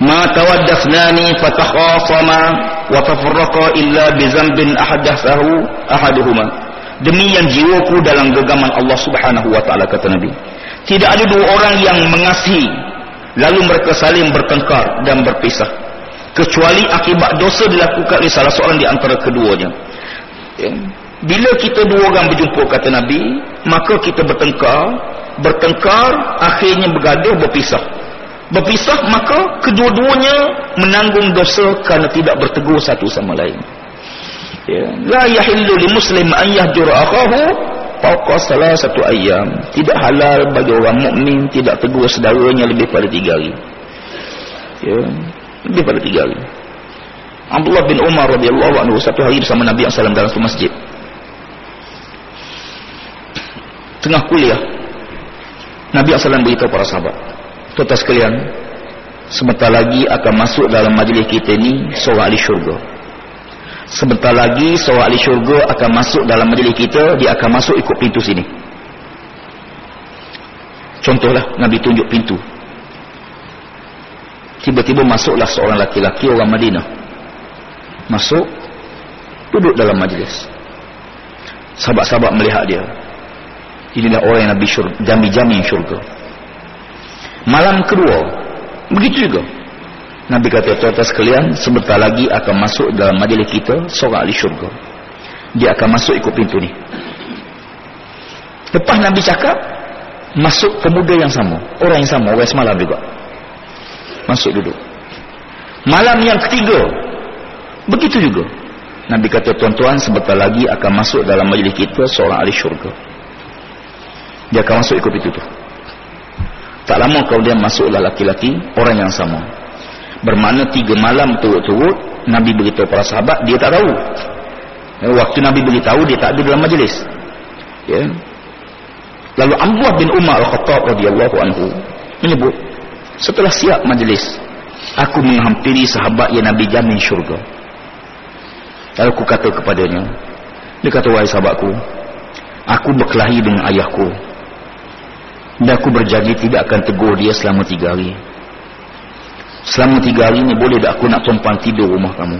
Ma tawaddafnani fatakhasama wa tafarraqa illa bi dhanbin ahadathahu ahaduhuma. Demi yang jiwaku dalam genggaman Allah Subhanahu wa taala kata Nabi. Tidak ada dua orang yang mengasihi lalu mereka saling bertengkar dan berpisah kecuali akibat dosa dilakukan oleh salah seorang di antara keduanya ya. Bila kita dua orang berjumpa kata Nabi maka kita bertengkar. Bertengkar akhirnya bergaduh berpisah. Berpisah maka kedua-duanya menanggung dosa kerana tidak bertegur satu sama lain. Ya. la yahillu li muslim an yahjura akhahu fawqa salah satu ayam tidak halal bagi orang mukmin tidak tegur saudaranya lebih pada tiga hari. Ya. Lebih pada tiga hari. Abdullah bin Umar radhiyallahu anhu satu hari bersama Nabi SAW dalam satu masjid tengah kuliah Nabi SAW beritahu para sahabat tuan sekalian sebentar lagi akan masuk dalam majlis kita ini seorang ahli syurga. Sebentar lagi seorang ahli syurga akan masuk dalam majlis kita dia akan masuk ikut pintu sini. Contohlah Nabi tunjuk pintu. Tiba-tiba masuklah seorang laki-laki orang Madinah. Masuk duduk dalam majlis. Sahabat-sahabat melihat dia inilah orang yang Nabi jami-jami syurga. Malam kedua begitu juga. Nabi kata tuan-tuan sekalian sebentar lagi akan masuk dalam majlis kita seorang ahli syurga. Dia akan masuk ikut pintu ni. Lepas Nabi cakap masuk pemuda yang sama. Orang yang sama orang semalam juga. Masuk duduk. Malam yang ketiga begitu juga. Nabi kata tuan-tuan sebentar lagi akan masuk dalam majlis kita seorang ahli syurga dia akan masuk ikut itu tu. Tak lama kemudian masuklah laki-laki orang yang sama. Bermakna tiga malam turut-turut Nabi beritahu para sahabat dia tak tahu. Eh, waktu Nabi beritahu dia tak ada dalam majlis. Ya. Lalu Abdullah bin Umar Al-Khattab radhiyallahu anhu menyebut setelah siap majlis aku menghampiri sahabat yang Nabi jamin syurga. Lalu aku kata kepadanya dia kata wahai sahabatku aku berkelahi dengan ayahku dan aku berjanji tidak akan tegur dia selama tiga hari. Selama tiga hari ni boleh tak aku nak tumpang tidur rumah kamu?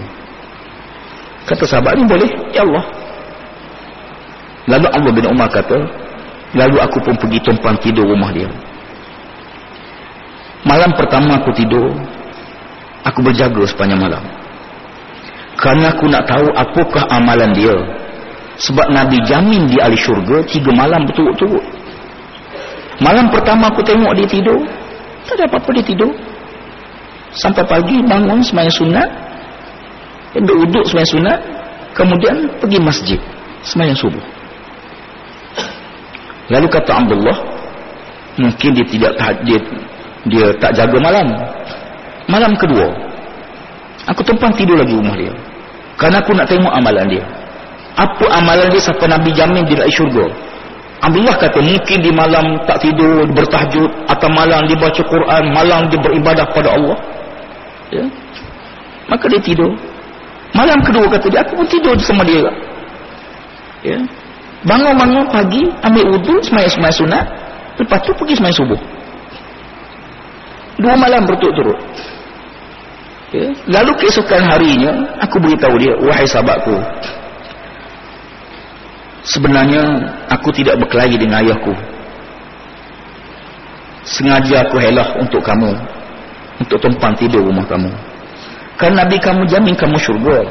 Kata sahabat ni boleh ya Allah. Lalu Allah bin Umar kata lalu aku pun pergi tumpang tidur rumah dia. Malam pertama aku tidur Aku berjaga sepanjang malam. Kerana aku nak tahu apakah amalan dia. Sebab Nabi jamin di ahli syurga Tiga malam berturut-turut Malam pertama aku tengok dia tidur. Tak ada apa-apa dia tidur. Sampai pagi bangun semayang sunat Ambil uduk semayang sunat Kemudian pergi masjid Semayang subuh. Lalu kata Abdullah Mungkin dia tidak dia dia tak jaga malam. Malam kedua aku tempang tidur lagi rumah dia. Kerana aku nak tengok amalan dia. Apa amalan dia sampai Nabi jamin dia nak syurga Abdullah kata mungkin di malam tak tidur bertahjud atau malam dia baca Quran malam dia beribadah pada Allah. Ya? maka dia tidur. Malam kedua kata dia aku pun tidur sama dia. Ya. Bangun-bangun pagi ambil wudu semai-semai sunat lepas tu pergi semai subuh. Dua malam berturut-turut. Ya. lalu keesokan harinya aku beritahu dia wahai sahabatku sebenarnya aku tidak berkelahi dengan ayahku. Sengaja aku helah untuk kamu untuk tumpang tidur rumah kamu. Kan Nabi kamu jamin kamu syurga.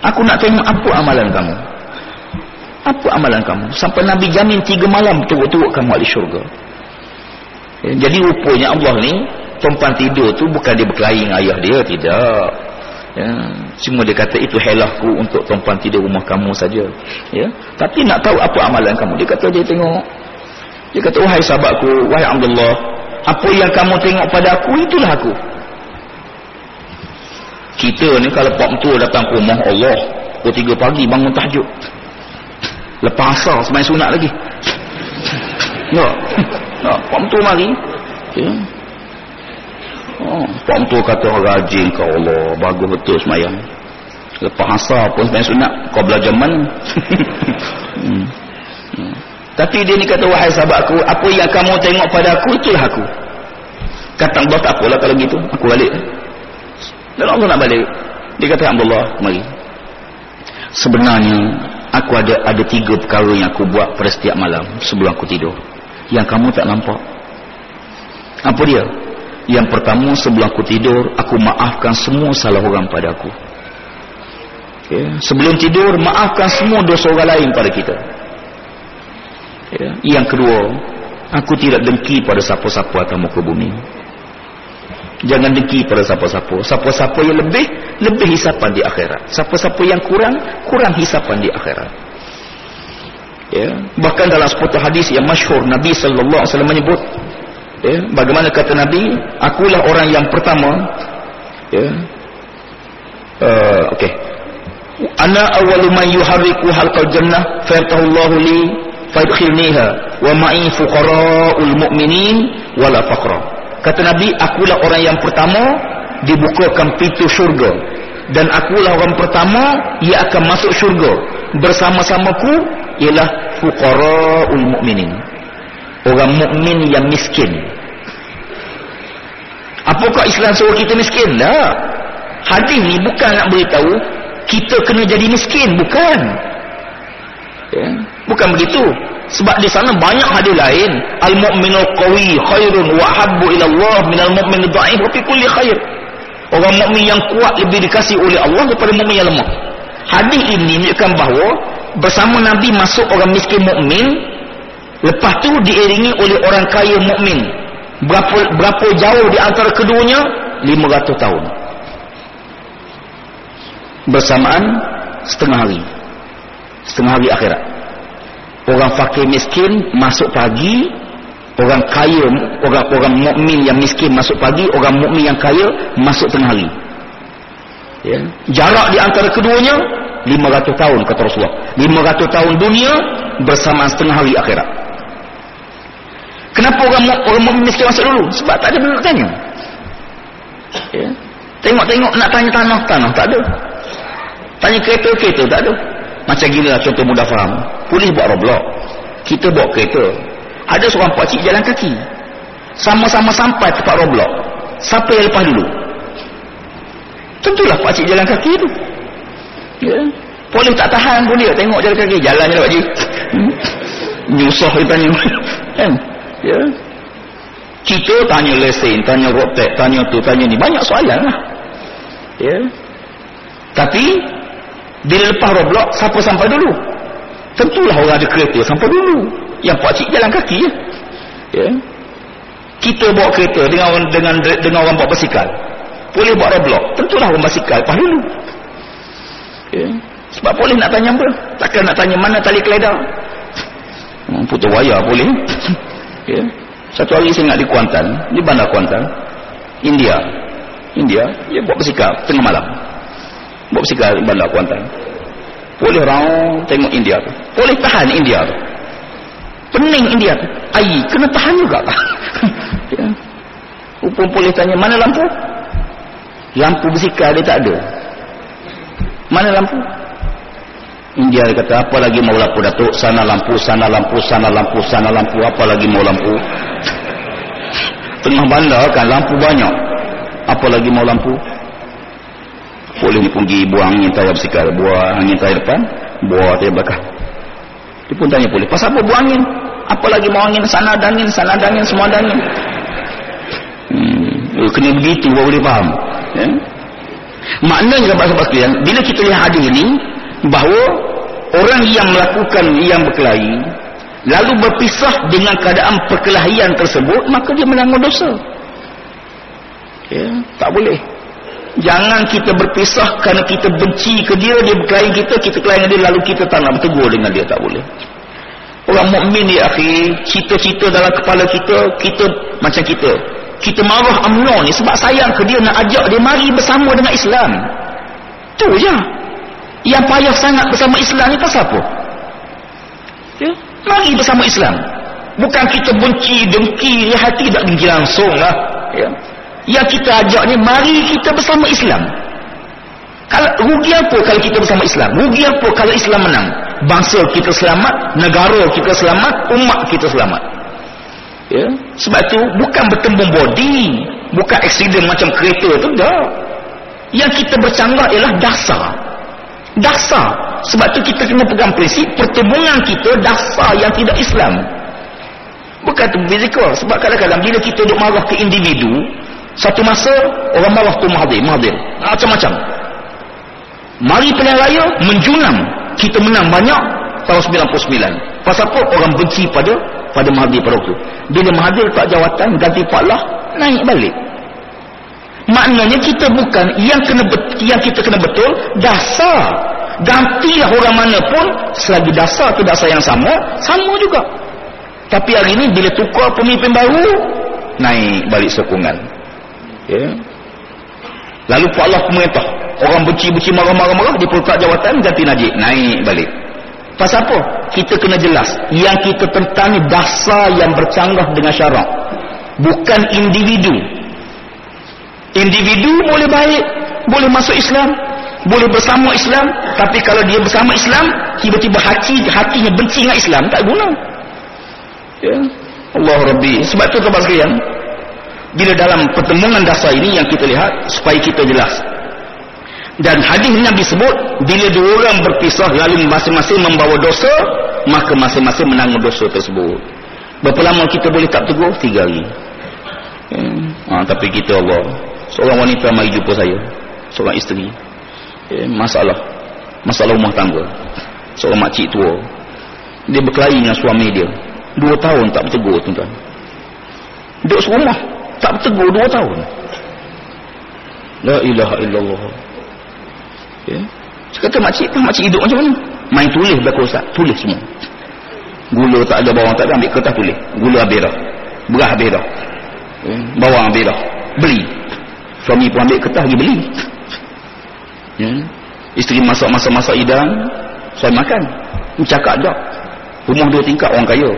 Aku nak tengok apa amalan kamu. Apa amalan kamu? Sampai Nabi jamin tiga malam turut-turut kamu ahli syurga. Ya, jadi rupanya Allah ni tumpang tidur tu bukan dia berkelahi dengan ayah dia tidak ya, cuma dia kata itu helahku untuk tumpang tidur rumah kamu saja. Ya, tapi nak tahu apa amalan kamu dia kata dia tengok. Dia kata wahai sahabatku wahai Abdullah apa yang kamu tengok pada aku itulah aku. Kita ni kalau pak mentua datang ke rumah Allah pukul 3 pagi bangun tahajud. Lepas asar semain sunat lagi. Ya ya pak mentua mari. Ya oh, pak mentua kata rajin kau Allah. Bagus betul semayang. Lepas asar pun semain sunat kau belajar mana hmm. Hmm. tapi dia ni kata wahai sahabatku apa yang kamu tengok pada aku itulah aku. Kata Allah tak apalah kalau gitu aku balik. Dan Allah nak balik. Dia kata Allah mari. Sebenarnya aku ada ada tiga perkara yang aku buat pada setiap malam sebelum aku tidur. Yang kamu tak nampak. Apa dia yang pertama sebelum aku tidur aku maafkan semua salah orang pada aku okay. sebelum tidur maafkan semua dosa orang lain pada kita okay. yang kedua aku tidak dengki pada siapa-siapa atas muka bumi Jangan dengki pada siapa-siapa. Siapa-siapa yang lebih, lebih hisapan di akhirat. Siapa-siapa yang kurang, kurang hisapan di akhirat. Ya. Bahkan dalam sepuluh hadis yang masyhur Nabi sallallahu alaihi wasallam menyebut ya, bagaimana kata Nabi, akulah orang yang pertama. Ya. Uh, okey. Ana awwalu man yuharriku halqal jannah fa yatahullahu li fa yadkhilniha wa ma'i fuqara'ul mu'minin wala faqra. Kata Nabi akulah orang yang pertama dibukakan pintu syurga. Dan akulah orang pertama ia akan masuk syurga. Bersama-samaku ialah fuqara'ul mu'minin orang mukmin yang miskin. Apakah Islam suruh kita miskin? Tak. Hadis ni bukan nak beritahu kita kena jadi miskin bukan. Ya? bukan begitu. Sebab di sana banyak hadis lain. Al-mu'minul qawi khairun wa habbu ila Allah minal mu'min dha'if wa fi kulli khair. Orang mukmin yang kuat lebih dikasih oleh Allah daripada mukmin yang lemah. Hadis ini menunjukkan bahawa bersama Nabi masuk orang miskin mukmin lepas tu diiringi oleh orang kaya mukmin. Berapa berapa jauh di antara keduanya? 500 tahun. Bersamaan setengah hari. Setengah hari akhirat. Orang fakir miskin masuk pagi orang kaya orang orang mukmin yang miskin masuk pagi orang mukmin yang kaya masuk tengah hari. Ya. Jarak di antara keduanya 500 tahun kata Rasulullah. 500 tahun dunia bersama setengah hari akhirat kenapa orang orang miskin masuk dulu sebab tak ada benda nak tanya ya tengok-tengok nak tanya tanah tanah tak ada tanya kereta-kereta tak ada macam gini lah contoh mudah faham. Polis buat roblok. Kita bawa kereta. Ada seorang pakcik jalan kaki. Sama-sama sampai tempat roblok. Siapa yang lepas dulu? Tentulah pakcik jalan kaki tu. Ya. Polis tak tahan pun dia. Tengok jalan kaki. Jalan je lah pakcik. Hmm. Nyusah dia tanya. Kan? Ya. Kita tanya lesen, tanya road tanya tu, tanya ni. Banyak soalan lah. Ya. Tapi bila lepas roblok, siapa sampai dulu? Tentulah orang ada kereta sampai dulu. Yang pakcik jalan kaki je. Ya. Kita bawa kereta dengan dengan dengan orang bawa basikal. Boleh bawa roblok. Tentulah orang basikal lepas dulu. Ya. Sebab boleh nak tanya apa? Takkan nak tanya mana tali keledar? Hmm, putus wayar boleh. ya. Satu hari saya nak di Kuantan. Di bandar Kuantan. India. India. Dia bawa basikal tengah malam buat bersikap bandar Kuantan boleh orang tengok India tu boleh tahan India tu pening India tu air kena tahan juga ya. pun boleh tanya mana lampu lampu bersikap dia tak ada mana lampu India dia kata apa lagi mau lampu datuk? Sana lampu sana lampu sana lampu sana lampu. Apa lagi mau lampu tengah bandar kan lampu banyak. Apa lagi mau lampu boleh pergi buang angin tayar bersikar buang angin tayar depan buang tayar belakang. Dia pun tanya boleh. Pasal apa buang angin? Apa lagi mau angin? Sana ada angin sana ada angin semua ada angin. Hmm, kena begitu baru boleh faham. Ya? maknanya sahabat-sahabat sekalian bila kita lihat hadis ini bahawa orang yang melakukan yang berkelahi lalu berpisah dengan keadaan perkelahian tersebut maka dia melanggar dosa. Ya, tak boleh. Jangan kita berpisah kerana kita benci ke dia dia berkelahi kita kita kelahi dia lalu kita tak nak bertegur dengan dia tak boleh. Orang mukmin ni akhi cita-cita dalam kepala kita kita macam kita. Kita marah amno ni sebab sayang ke dia nak ajak dia mari bersama dengan Islam. Tu je yang payah sangat bersama Islam ni pasal apa? Ya? mari bersama Islam. Bukan kita benci dengki di hati tak dengki langsung lah. Ya? yang kita ajak ni mari kita bersama Islam. Kalau rugi apa kalau kita bersama Islam? Rugi apa kalau Islam menang? Bangsa kita selamat negara kita selamat umat kita selamat. Ya? Sebab tu bukan bertembung body bukan aksiden macam kereta tu dah yang kita bercanggah ialah dasar dasar. Sebab tu kita kena pegang prinsip pertemuan kita dasar yang tidak Islam. Bukan tu fizikal sebab kadang-kadang bila kita duduk marah ke individu satu masa orang marah tu mahdir mahdir. Macam-macam. Mari pilihan raya menjunam. Kita menang banyak tahun 99 pasal apa? Orang benci pada pada Mahathir pada waktu bila Mahathir tak jawatan ganti Pak Lah naik balik maknanya kita bukan yang kena yang kita kena betul dasar gantilah orang mana pun selagi dasar tu dasar yang sama sama juga tapi hari ini bila tukar pemimpin baru naik balik sokongan ya lalu Pak Allah pemerintah orang benci-benci marah-marah-marah di perkat jawatan ganti Najib naik balik Pasal apa? Kita kena jelas. Yang kita tentang ni dasar yang bercanggah dengan syarak. Bukan individu. Individu boleh baik. Boleh masuk Islam. Boleh bersama Islam. Tapi kalau dia bersama Islam, tiba-tiba hati, hatinya benci dengan Islam. Tak guna. Ya. Allah Rabbi. Sebab tu kepada sekalian. Bila dalam pertemuan dasar ini yang kita lihat, supaya kita jelas dan hadis Nabi sebut bila dua orang berpisah lalu masing-masing membawa dosa maka masing-masing menanggung dosa tersebut berapa lama kita boleh tak tegur? tiga hari hmm. ha, tapi kita Allah seorang wanita mari jumpa saya. Seorang isteri. Eh, masalah. Masalah rumah tangga. Seorang makcik tua. Dia berkelahi dengan suami dia. Dua tahun tak bertegur tuan-tuan. Duduk serumah tak bertegur dua tahun. La ilaha illallah. Ya. saya kata makcik pun makcik hidup macam mana? Main tulis belakang ustaz. Tulis semua. Gula tak ada bawang tak ada ambil kertas tulis. Gula habis dah. Beras habis dah. Ya. bawang habis dah. Beli suami pun ambil kertas pergi beli ya. isteri masak-masak-masak idang suami makan cakap tak rumah dua tingkat orang kaya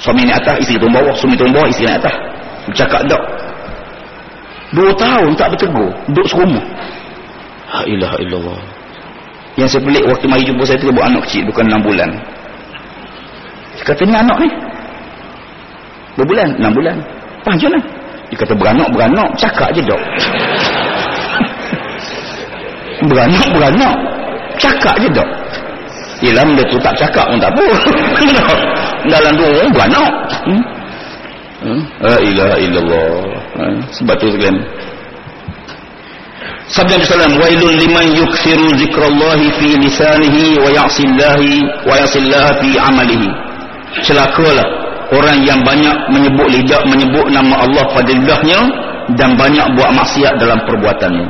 suami ni atas isteri turun bawah suami turun bawah isteri ni atas cakap tak dua tahun tak bertegur duduk serumah La ilaha illallah. Yang saya pelik waktu mari jumpa saya tu buat anak kecil bukan 6 bulan. Saya kata ni anak ni. Berbulan? 6 bulan. Apa macam mana? Dia kata beranak, beranak. Cakap je dok. beranak, beranak. Cakap je dok. Yelah benda tu tak cakap pun tak apa. Dalam tu orang beranak. Hmm? Hmm? La illallah. Hmm? Sebab tu sekalian. Sabda Nabi sallam wailun liman yukthiru zikrallahi fi lisanihi wa ya'sillahi wa ya'sillaha fi amalihi. Celakalah orang yang banyak menyebut lidah menyebut nama Allah pada lidahnya dan banyak buat maksiat dalam perbuatannya.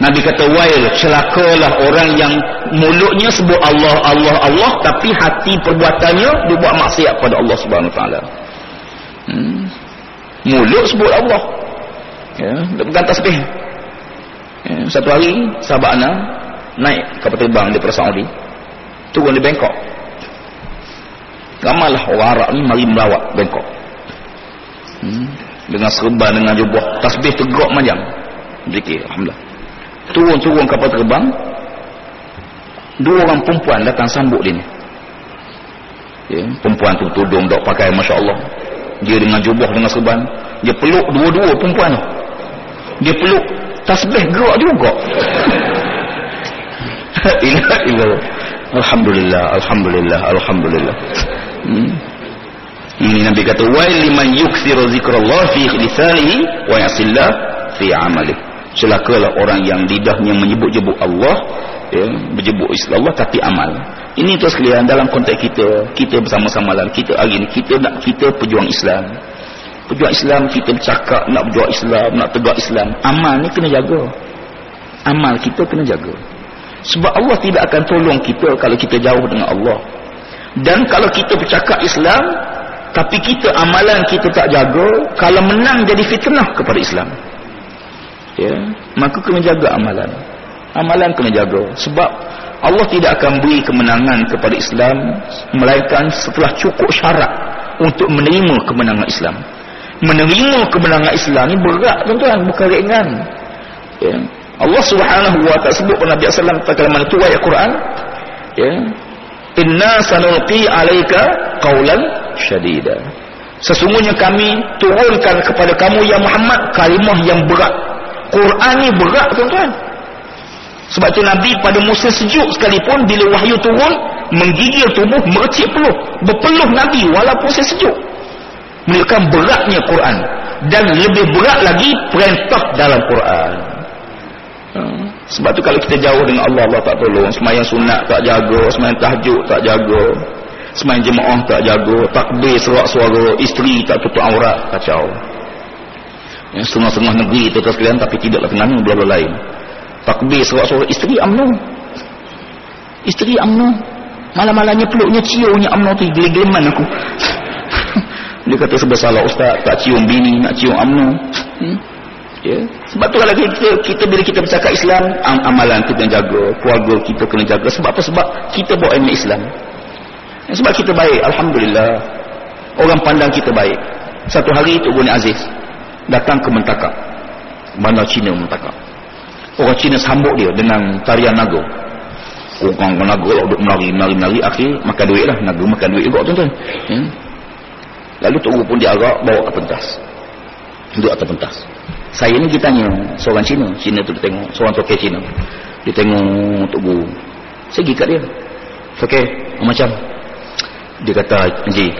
Nabi kata wail celakalah orang yang mulutnya sebut Allah Allah Allah tapi hati perbuatannya dia buat maksiat pada Allah Subhanahu taala. Hmm. Mulut sebut Allah. Ya, dia pegang tasbih ya, satu hari sahabat Ana naik kapal terbang daripada Saudi turun di Bangkok ramailah orang Arab ni mari melawat Bangkok. Hmm. dengan serban dengan jubah. Tasbih tegak macam zikir Alhamdulillah. Turun-turun kapal terbang. Dua orang perempuan datang sambut dia ni. Ya, perempuan tu tudung dok pakai Masya Allah dia dengan jubah dengan serban dia peluk dua-dua perempuan tu. Dia peluk. Tasbih gerak juga. Alhamdulillah Alhamdulillah Alhamdulillah hmm. ini Nabi kata wail liman yuksiru zikrullah fi lisanihi wa yasillah fi amalih. Celakalah orang yang lidahnya menyebut-jebut Allah ya, berjebuk Allah tapi amal. Ini tu sekalian dalam konteks kita kita bersama-sama lah. Kita hari ni kita nak kita pejuang Islam. Pejuang Islam kita bercakap nak berjuang Islam nak tegak Islam. Amal ni kena jaga. Amal kita kena jaga. Sebab Allah tidak akan tolong kita kalau kita jauh dengan Allah dan kalau kita bercakap Islam tapi kita amalan kita tak jaga kalau menang jadi fitnah kepada Islam. Ya maka kena jaga amalan. Amalan kena jaga. Sebab Allah tidak akan beri kemenangan kepada Islam melainkan setelah cukup syarat untuk menerima kemenangan Islam. Menerima kemenangan Islam ni berat tuan-tuan bukan ringan. Ya. Allah subhanahu wa ta'ala sebut Nabi SAW pada mana tu ayat Quran? Ya. Inna sanulqi alaika qawlan syadida sesungguhnya kami turunkan kepada kamu ya Muhammad kalimah yang berat. Quran ni berat tuan-tuan. Sebab tu Nabi pada musim sejuk sekalipun bila wahyu turun menggigil tubuh mercik peluh berpeluh Nabi walaupun musim sejuk. Menunjukkan beratnya Quran. Dan lebih berat lagi perintah dalam Quran. Hmm. Sebab tu kalau kita jauh dengan Allah Allah tak tolong. Semayang sunat tak jaga semayang tahajud tak jaga semayang jemaah tak jaga takbir serak suara isteri tak tutup aurat kacau. Yang setengah-setengah negeri itu sekalian tapi tidaklah tenang belah-belah lain. Takbir suara-suara isteri amno. Isteri amno. Malam-malamnya peluknya ciumnya amno tu gelim-geliman aku. Dia kata sebab salah ustaz tak cium bini nak cium amno. Hmm? Ya. Sebab tu kalau kita, kita bila kita bercakap Islam am amalan kita jaga keluarga kita kena jaga. Sebab apa? Sebab kita bawa ilmu Islam. Ya, sebab kita baik Alhamdulillah. Orang pandang kita baik. Satu hari Tok Guni Aziz datang ke Mentakak mana Cina Mentakak orang Cina sambut dia dengan tarian naga. Orang naga lah duduk menari menari menari. Akhir makan duit lah. Naga makan duit juga tuan-tuan. Ya. lalu Tok Guru pun diarak bawa ke pentas. Duduk atas pentas saya ni kita tanya seorang Cina. Cina tu tengok. Seorang toke Cina. Dia tengok Tok Guru saya kat dia. Toke macam. Dia kata Encik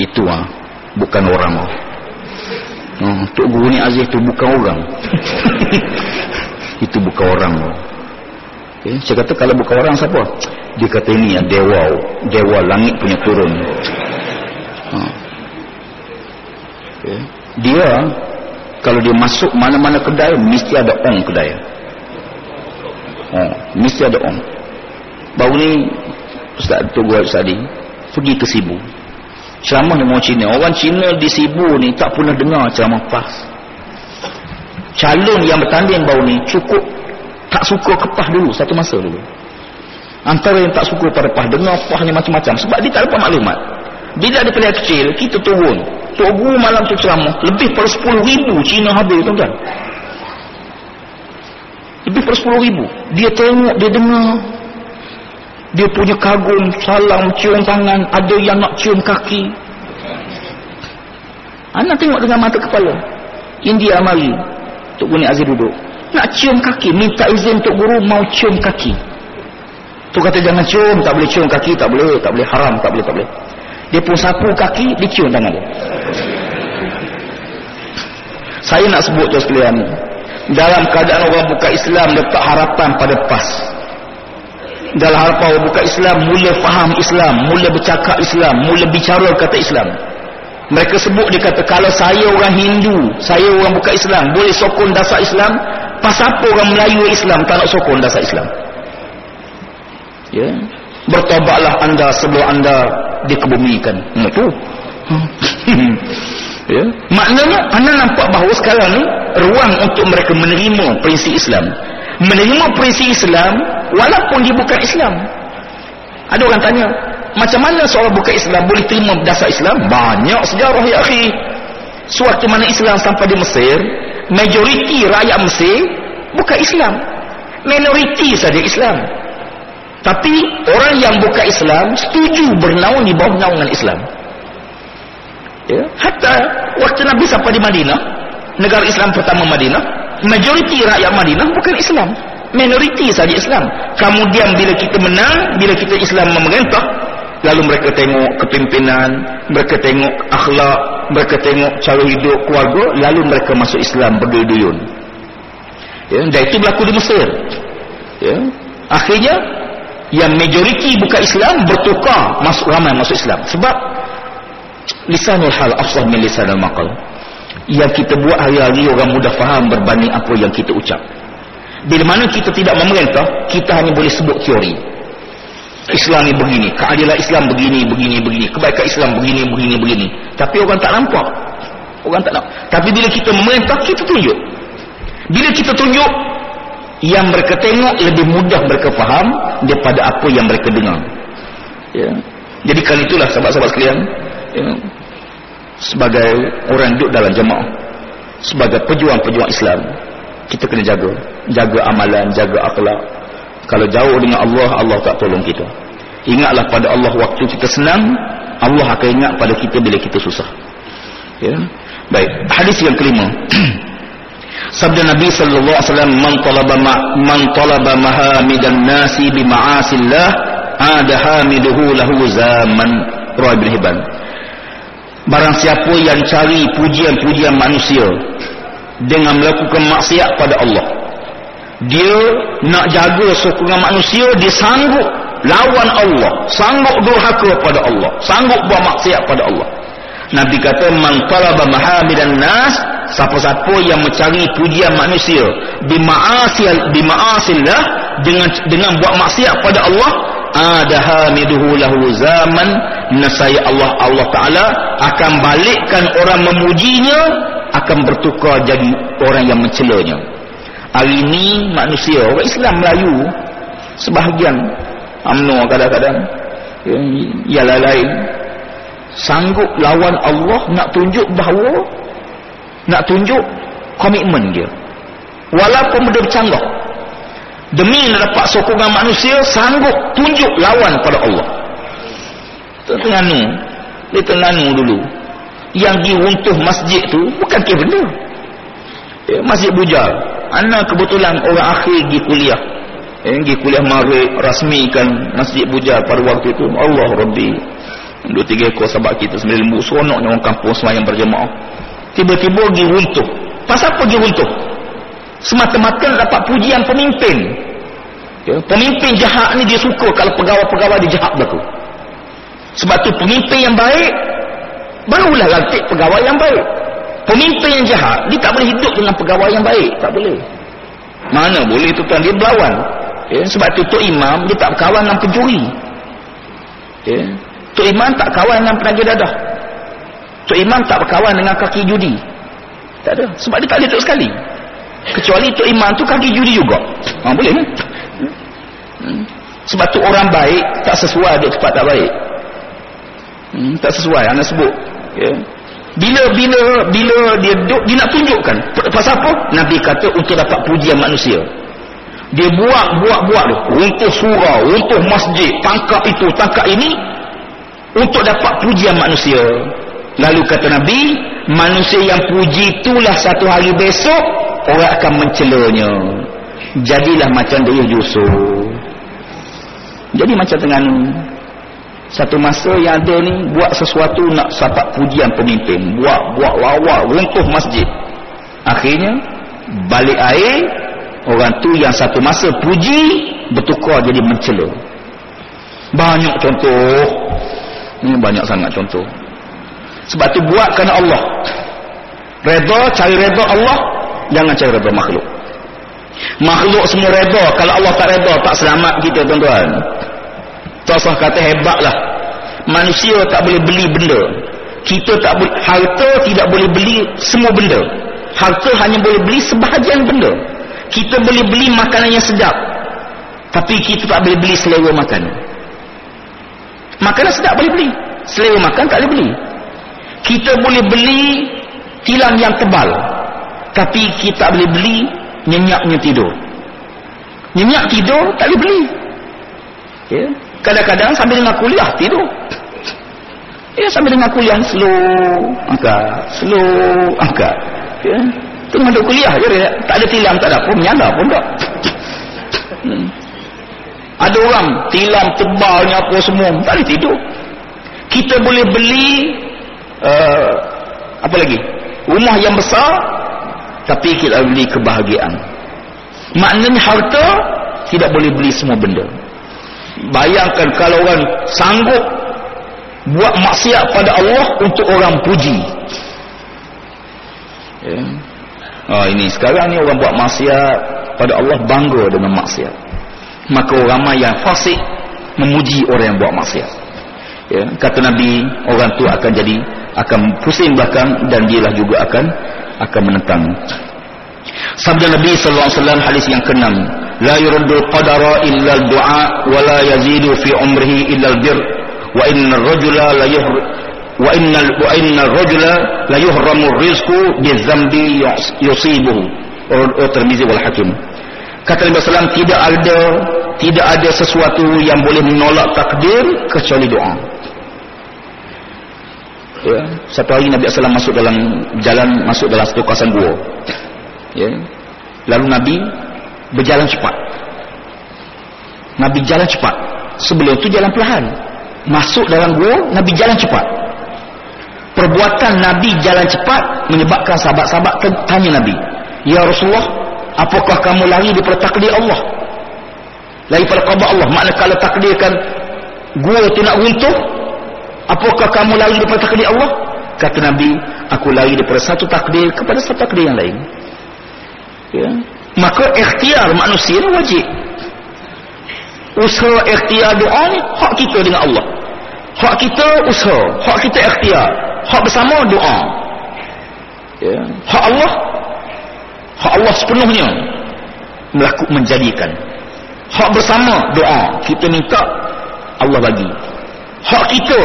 itu ah bukan orang ah. Hmm, Tok Guru ni Aziz tu bukan orang. Itu bukan orang okay. Eh, saya kata kalau bukan orang siapa? Dia kata ini ya dewa dewa langit punya turun. Ha. okay. dia kalau dia masuk mana-mana kedai mesti ada ong kedai. Ha. mesti ada ong. Baru ni Ustaz Tunggu Ustaz pergi ke Sibu. Ceramah dengan orang Cina. Orang Cina di Sibu ni tak pernah dengar ceramah pas calon yang bertanding bau ni cukup tak suka kepah dulu satu masa dulu. Antara yang tak suka pada pah dengar pahnya macam-macam. Sebab dia tak dapat maklumat bila dia pilihan kecil kita turun tunggu malam tu ceramah lebih per 10 ribu Cina habis tuan-tuan lebih per 10 ribu dia tengok dia dengar dia punya kagum salam cium tangan ada yang nak cium kaki anak tengok dengan mata kepala India mari Tok Guru ni Aziz duduk. Nak cium kaki. Minta izin Tok Guru mau cium kaki. Tu kata jangan cium. Tak boleh cium kaki. Tak boleh. Tak boleh haram. Tak boleh. Tak boleh. Dia pun sapu kaki. Dia cium tangan dia. Saya nak sebut tu sekalian. Dalam keadaan orang buka Islam. Letak harapan pada pas. Dalam harapan orang buka Islam. Mula faham Islam. Mula bercakap Islam. Mula bicara kata Islam. Mereka sebut dia kata kalau saya orang Hindu, saya orang buka Islam, boleh sokong dasar Islam, pasal apa orang Melayu Islam tak nak sokong dasar Islam? Ya. Bertobatlah anda sebelum anda dikebumikan. Hmm, tu. ya. Maknanya anda nampak bahawa sekarang ni ruang untuk mereka menerima prinsip Islam. Menerima prinsip Islam walaupun dia bukan Islam. Ada orang tanya, macam mana seorang buka Islam boleh terima dasar Islam? Banyak sejarah ya akhi. Suatu mana Islam sampai di Mesir, majoriti rakyat Mesir bukan Islam. Minoriti saja Islam. Tapi orang yang bukan Islam setuju bernaung di bawah naungan Islam. Ya hatta waktu Nabi sampai di Madinah negara Islam pertama Madinah majoriti rakyat Madinah bukan Islam. Minoriti saja Islam. Kemudian bila kita menang bila kita Islam memerintah lalu mereka tengok kepimpinan mereka tengok akhlak mereka tengok cara hidup keluarga lalu mereka masuk Islam berduyun-duyun. Ya, dan itu berlaku di Mesir. Ya. akhirnya yang majoriti bukan Islam bertukar masuk ramai masuk Islam. Sebab lisanul hal afsah min lisanul maqal. Yang kita buat hari-hari orang mudah faham berbanding apa yang kita ucap. Bila mana kita tidak memerintah kita hanya boleh sebut teori. Islam ni begini keadilan Islam begini begini begini kebaikan Islam begini begini begini. Tapi orang tak nampak. Orang tak nampak tapi bila kita memerintah kita tunjuk. Bila kita tunjuk yang mereka tengok lebih mudah mereka faham daripada apa yang mereka dengar. Ya. jadi kali itulah sahabat-sahabat sekalian ya, sebagai orang duduk dalam jemaah sebagai pejuang-pejuang Islam kita kena jaga. Jaga amalan, jaga akhlak. Kalau jauh dengan Allah, Allah tak tolong kita. Ingatlah pada Allah waktu kita senang Allah akan ingat pada kita bila kita susah. Ya. baik, hadis yang kelima sabda Nabi sallallahu alaihi wasallam man talaba ma man talaba mahamidan nasi bi ma'asillah ada hamiduhu lahu zaman. Rawi bin Hibban. Barang siapa yang cari pujian-pujian manusia dengan melakukan maksiat pada Allah dia nak jaga sokongan manusia dia sanggup lawan Allah sanggup durhaka pada Allah sanggup buat maksiat pada Allah Nabi kata man talaba mahamidan nas siapa-siapa yang mencari pujian manusia. Bima'asil bima'asillah dengan dengan buat maksiat pada Allah ada hamiduhu lahu zaman nasaya Allah Allah taala akan balikkan orang memujinya akan bertukar jadi orang yang mencelanya. Hari ini manusia orang Islam Melayu sebahagian UMNO kadang-kadang ya, yang lain sanggup lawan Allah nak tunjuk bahawa nak tunjuk komitmen dia. Walaupun benda bercanggah. Demi nak dapat sokongan manusia sanggup tunjuk lawan pada Allah. Tenanu dia tenanu dulu. Yang diruntuh masjid tu bukan ke benda? Eh, masjid bujar anak kebetulan orang akhir pergi kuliah. Eh, pergi kuliah marik rasmikan masjid bujar pada waktu itu. Allah Rabbi dua tiga ekor sahabat kita sembilan lembu seronoknya orang kampung semayang berjemaah. Tiba-tiba pergi runtuh. Pasal apa pergi runtuh? Semata-mata dapat pujian pemimpin. Ya, pemimpin jahat ni dia suka kalau pegawai-pegawai dia jahat berlaku. Sebab tu pemimpin yang baik barulah lantik pegawai yang baik. Pemimpin yang jahat dia tak boleh hidup dengan pegawai yang baik. Tak boleh. Mana boleh tu tuan dia berlawan. Ya, sebab tu Tok Imam dia tak berkawan dengan pencuri ya. Tok Imam tak kawan dengan penagih dadah. Tok Imam tak berkawan dengan kaki judi. Tak ada. Sebab dia tak boleh duduk sekali. Kecuali Tok Imam tu kaki judi juga. Ha, boleh kan hmm. sebab tu orang baik tak sesuai duduk tempat tak baik. Hmm, tak sesuai. Anak sebut. Ya. bila bila bila dia duduk dia nak tunjukkan. Pasal apa? Nabi kata untuk dapat pujian manusia. Dia buat buat buat tu. Untuk surau untuk masjid tangkap itu tangkap ini untuk dapat pujian manusia. Lalu kata Nabi manusia yang puji itulah satu hari besok orang akan mencelanya. Jadilah macam dia Yusuf jadi macam dengan satu masa yang ada ni buat sesuatu nak dapat pujian pemimpin. Buat buat lawak runtuh masjid. Akhirnya balik air orang tu yang satu masa puji bertukar jadi mencela. Banyak contoh ini banyak sangat contoh. Sebab tu buat kerana Allah. Reda, cari reda Allah jangan cari reda makhluk. Makhluk semua reda. Kalau Allah tak reda tak selamat kita tuan-tuan. Usah kata hebatlah manusia tak boleh beli benda. Kita tak boleh harta tidak boleh beli semua benda. Harta hanya boleh beli sebahagian benda. Kita boleh beli makanan yang sedap tapi kita tak boleh beli selera makan makanan sedap boleh beli. Selera makan tak boleh beli. Kita boleh beli tilam yang tebal tapi kita boleh beli nyenyaknya tidur. Nyenyak tidur tak boleh beli. Ya. Kadang-kadang sambil dengar kuliah tidur. Ya sambil dengar kuliah slow angkat slow angkat ya. Tengah duduk kuliah je tak ada tilam tak ada apa menyala pun tak. Hmm. Ada orang tilam tebalnya apa semua tak boleh tidur. Kita boleh beli uh, apa lagi? Rumah yang besar tapi kita beli kebahagiaan. Maknanya harta tidak boleh beli semua benda. Bayangkan kalau orang sanggup buat maksiat pada Allah untuk orang puji. Ya. oh, ini sekarang ni orang buat maksiat pada Allah bangga dengan maksiat maka ramai yang fasik memuji orang yang buat maksiat. Ya. kata Nabi orang tu akan jadi akan pusing belakang dan dialah juga akan akan menentang. Sabda Nabi sallallahu alaihi wasallam hadis yang keenam la yuraddu qadara illa al-du'a wa la yazidu fi umrihi illa al-bir wa inna ar-rajula la yuhr wa inna wa inna ar-rajula la yuhramu ar-rizqu bi-dhanbi yusibuhu. Oh, Tirmizi wal Hakim kata Nabi sallallahu tidak ada tidak ada sesuatu yang boleh menolak takdir kecuali doa. Ya. satu hari Nabi SAW masuk dalam jalan masuk dalam satu kawasan gua. Ya. lalu Nabi berjalan cepat. Nabi jalan cepat. Sebelum itu jalan perlahan. Masuk dalam gua Nabi jalan cepat. Perbuatan Nabi jalan cepat menyebabkan sahabat-sahabat tanya Nabi Ya Rasulullah apakah kamu lari daripada takdir Allah lari pada qada Allah makna kalau takdirkan gua itu nak runtuh Apakah kamu lari daripada takdir Allah? Kata Nabi, aku lari daripada satu takdir kepada satu takdir yang lain. Ya. Maka ikhtiar manusia ini wajib. Usaha ikhtiar doa ni hak kita dengan Allah. Hak kita usaha, hak kita ikhtiar. Hak bersama doa. Ya. Hak Allah hak Allah sepenuhnya melakukan menjadikan. Hak bersama doa, kita minta Allah bagi. Hak kita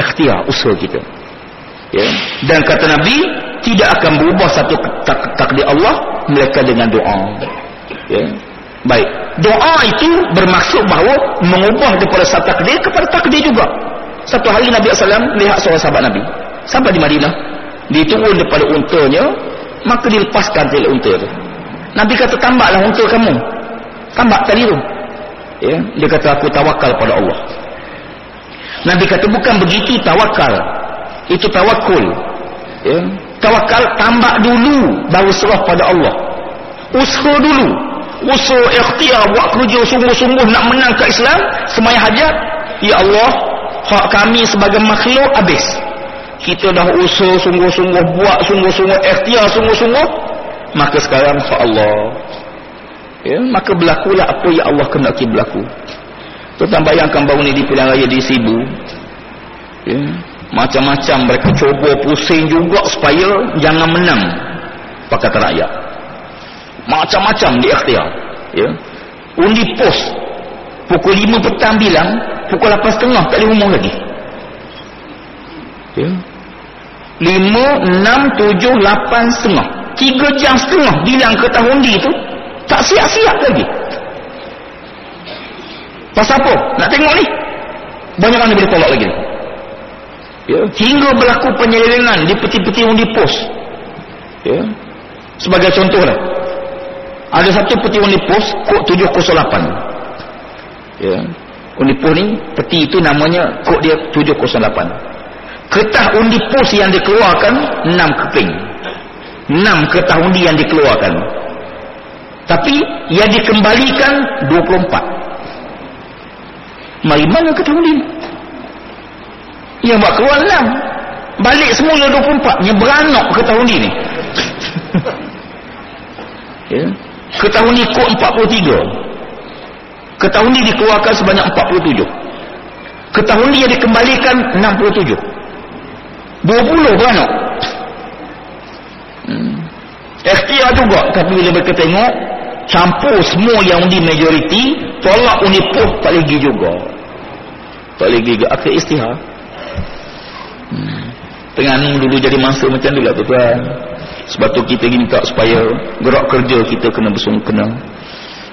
ikhtiar usaha kita. Ya. Dan kata nabi tidak akan berubah satu tak takdir Allah mereka dengan doa. Ya. Baik. Doa itu bermaksud bahawa mengubah daripada satu takdir kepada takdir juga. Satu hari Nabi SAW lihat seorang sahabat Nabi. Sampai di Madinah. Dia turun daripada untanya maka dilepaskan tali unta itu Nabi kata tambahlah unta kamu tambah tali itu ya dia kata aku tawakal pada Allah Nabi kata bukan begitu tawakal. Itu tawakul. Ya. Tawakal tambah dulu baru serah pada Allah. Usaha dulu. Usaha ikhtiar buat kerja sungguh-sungguh nak menang ke Islam. Semaya hajat. Ya Allah, hak kami sebagai makhluk habis. Kita dah usaha sungguh-sungguh buat sungguh-sungguh ikhtiar sungguh-sungguh. Maka sekarang hak Allah. Ya, maka berlakulah apa yang Allah kena berlaku. Tuan bayangkan baru ni di pilihan raya di Sibu. Ya. Macam-macam mereka cuba pusing juga supaya jangan menang Pakatan Rakyat. Macam-macam di ikhtiar. Ya. Undi pos. Pukul 5 petang bilang, pukul 8.30 tak ada umum lagi. Ya. 5, 6, 7, 8 setengah. 3 jam setengah bilang ke tahun di itu, tak siap-siap lagi. Pasal apa? Nak tengok ni. Banyak mana boleh tolak lagi. Ya. Hingga berlaku penyelewengan di peti-peti undi pos. Ya. Sebagai contoh lah. Ada satu peti undi pos, kod 708. Ya. Undi pos ni, peti itu namanya, kod dia 708. Ketah undi pos yang dikeluarkan, 6 keping. 6 ketah undi yang dikeluarkan. Tapi, yang dikembalikan, 24. Mari mana ke tahun ini? Yang buat keluar enam. Balik semula 24. Yang beranak ke tahun ini. ya. Ke tahun ini kod 43. Ke tahun ini dikeluarkan sebanyak 47. Ke tahun ini yang dikembalikan 67. 20 beranak. Hmm. Ikhtiar juga. Tapi bila mereka tengok campur semua yang undi majoriti tolak undi tak lagi juga tak lagi juga akhir istihar hmm. Terengganu dulu jadi masa macam tu lah tuan sebab tu kita minta supaya gerak kerja kita kena bersung kena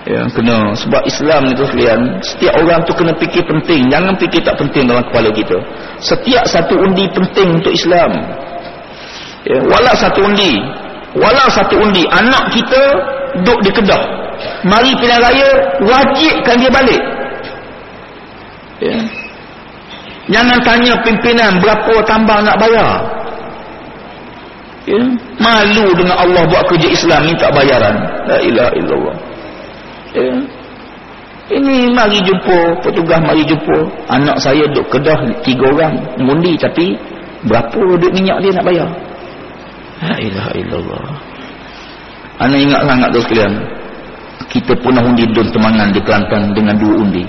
Ya, kena sebab Islam ni tu sekalian, setiap orang tu kena fikir penting, jangan fikir tak penting dalam kepala kita. Setiap satu undi penting untuk Islam. Ya, walau satu undi, walau satu undi anak kita duduk di Kedah. Mari pilihan raya wajibkan dia balik. Ya. Jangan tanya pimpinan berapa tambang nak bayar. Ya. Malu dengan Allah buat kerja Islam minta bayaran. La ilaha illallah. Ya. Ini mari jumpa petugas mari jumpa. Anak saya duduk kedah tiga orang. Mengundi tapi berapa duit minyak dia nak bayar? La ilaha illallah. Anak ingat sangat tu sekalian. Kita pernah undi don temangan di Kelantan dengan dua undi.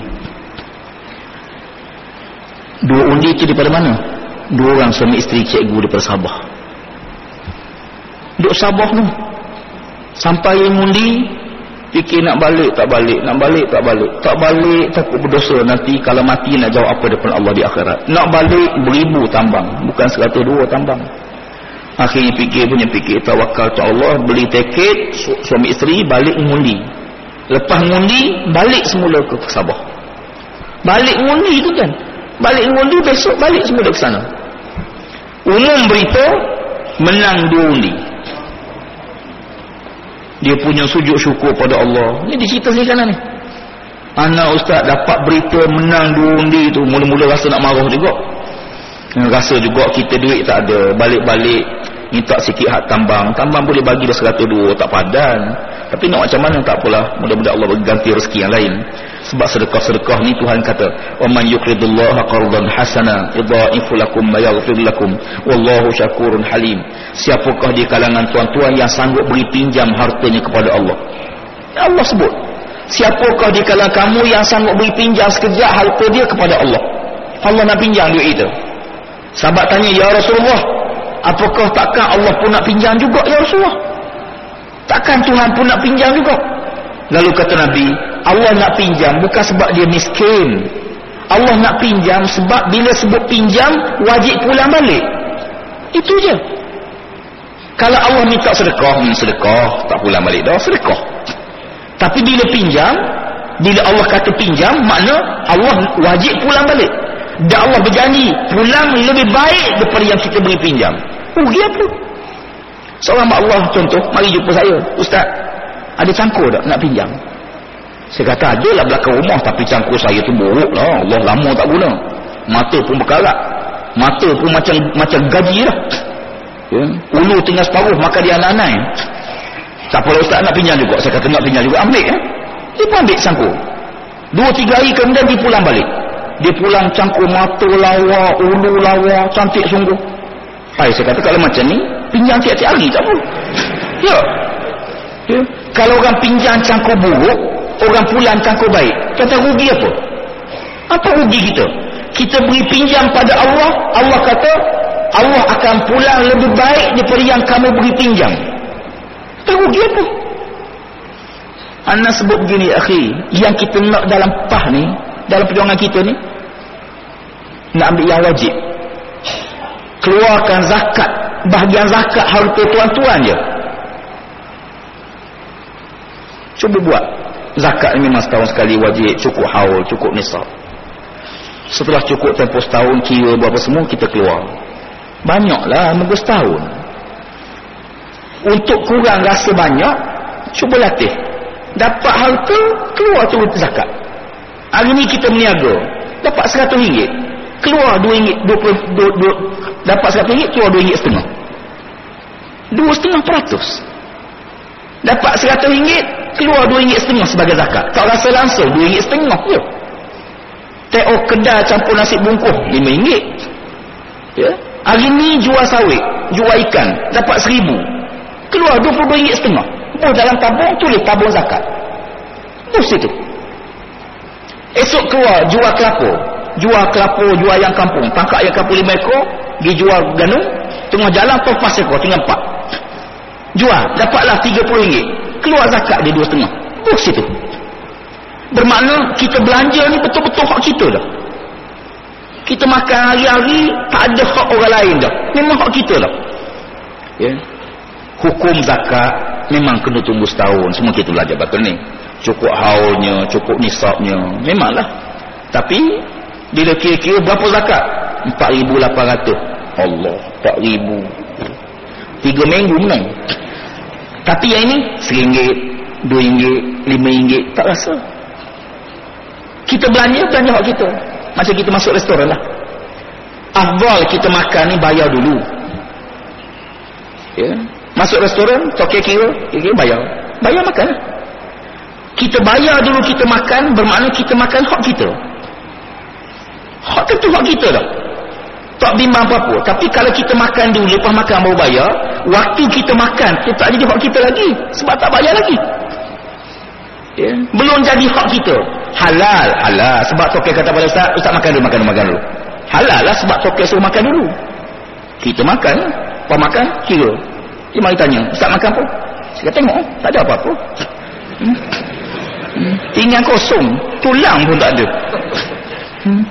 Dua undi itu daripada mana? Dua orang suami isteri cikgu daripada Sabah. Duduk Sabah tu. Sampai undi fikir nak balik tak balik. Nak balik tak balik. Tak balik takut berdosa. Nanti kalau mati nak jawab apa depan Allah di akhirat. Nak balik beribu tambang. Bukan seratus dua tambang. Akhirnya fikir punya fikir. Tawakal ke Allah beli tiket su suami isteri balik mengundi. Lepas mengundi balik semula ke Sabah. Balik mengundi tu kan? Balik mengundi besok balik semula ke sana. Umum berita menang dua undi dia punya sujud syukur pada Allah. Ni dicerita sini kanan ni. Anak ustaz dapat berita menang dua undi tu. Mula-mula rasa nak marah juga. Rasa juga kita duit tak ada. Balik-balik minta sikit hak tambang. Tambang boleh bagi dah seratus dua tak padan tapi nak macam mana? Tak apalah. Mudah-mudahan Allah berganti rezeki yang lain. Sebab sedekah-sedekah ni Tuhan kata wa man yuqridullaha qardan hasana yudha'ifu lakum ma yaghfir lakum wallahu syakurun halim. Siapakah di kalangan tuan-tuan yang sanggup beri pinjam hartanya kepada Allah? Ya Allah sebut. Siapakah di kalangan kamu yang sanggup beri pinjam sekejap harta dia kepada Allah? Allah nak pinjam duit itu sahabat tanya ya Rasulullah apakah takkan Allah pun nak pinjam juga ya Rasulullah takkan Tuhan pun nak pinjam juga. Lalu kata Nabi Allah nak pinjam bukan sebab dia miskin. Allah nak pinjam sebab bila sebut pinjam wajib pulang balik. Itu je. Kalau Allah minta sedekah hmm, sedekah. Tak pulang balik dah sedekah. Tapi bila pinjam bila Allah kata pinjam makna Allah wajib pulang balik. Dan Allah berjanji pulang lebih baik daripada yang kita beri pinjam. Rugi apa seorang mak Allah contoh mari jumpa saya. Ustaz ada cangkur tak nak pinjam? Saya kata ada lah belakang rumah tapi cangkur saya tu buruk lah. Allah lama tak guna. Mata pun berkarat. Mata pun macam macam gaji lah. Ya? ulu tinggal separuh maka dia anak-anak. Tak apa ustaz nak pinjam juga. Saya kata nak pinjam juga. Ambil ya? dia pun ambil cangkur dua tiga hari kemudian dia pulang balik. Dia pulang cangkur mata lawa ulu lawa cantik sungguh. Hai, saya kata kalau macam ni pinjam tiap-tiap hari tak apa ya. ya. Kalau orang pinjam cangkur buruk orang pulang cangkur baik kata rugi apa? Apa rugi kita? Kita beri pinjam pada Allah Allah kata Allah akan pulang lebih baik daripada yang kamu beri pinjam. Tak rugi apa? Anda sebut begini akhi yang kita nak dalam pah ni dalam perjuangan kita ni nak ambil yang wajib. Keluarkan zakat bahagian zakat harta tuan-tuan je. Cuba buat zakat ni memang setahun sekali wajib cukup haul cukup nisab. Setelah cukup tempoh setahun kira berapa semua kita keluar. Banyaklah menunggu setahun. Untuk kurang rasa banyak cuba latih. Dapat harta keluar tu zakat. Hari ni kita meniaga dapat seratus ringgit. Keluar dua ringgit dua puluh dua, dapat seratus ringgit keluar dua ringgit setengah dua setengah peratus. Dapat seratus ringgit keluar dua ringgit setengah sebagai zakat. Kalau rasa langsung dua ringgit setengah je. Teo kedai campur nasi bungkuh lima ringgit. Ya. Hari ni jual sawit jual ikan dapat seribu. Keluar dua puluh ringgit setengah. Oh dalam tabung tulis tabung zakat. Oh situ esok keluar jual kelapa jual kelapa jual ayam kampung. Tangkap ayam kampung lima ekor dijual ganu tengah jalan topas ekor tinggal empat. Jual dapatlah tiga puluh ringgit. Keluar zakat dia dua setengah. Bus itu bermakna kita belanja ni betul-betul hak kita dah. Kita makan hari-hari tak ada hak orang lain dah. Memang hak kita dah. Ya. Hukum zakat memang kena tunggu setahun. Semua kita belajar betul ni. Cukup haulnya cukup nisabnya. Memanglah. Tapi bila kira-kira berapa zakat? 4,800 Allah 4,000 tiga minggu menang. Tapi yang ini seringgit dua ringgit lima ringgit. Tak rasa. Kita belanja belanja hak kita. Macam kita masuk restoran lah. Afdal kita makan ni bayar dulu. Ya. Masuk restoran tokek kira kira bayar. Bayar makan lah. Kita bayar dulu kita makan bermakna kita makan hak kita hak tentu hak kita dah. Tak bimbang apa-apa. Tapi kalau kita makan dulu lepas makan baru bayar waktu kita makan tu tak jadi hak kita lagi. Sebab tak bayar lagi. Ya? belum jadi hak kita. Halal halal. Sebab tokai kata pada ustaz ustaz makan dulu makan dulu makan dulu. Halal lah sebab tokai suruh makan dulu. Kita makan lepas makan? Kira. Dia mari tanya ustaz makan apa? Saya tengok tak ada apa-apa. Hmm? tinggal kosong tulang pun tak ada. Hmm.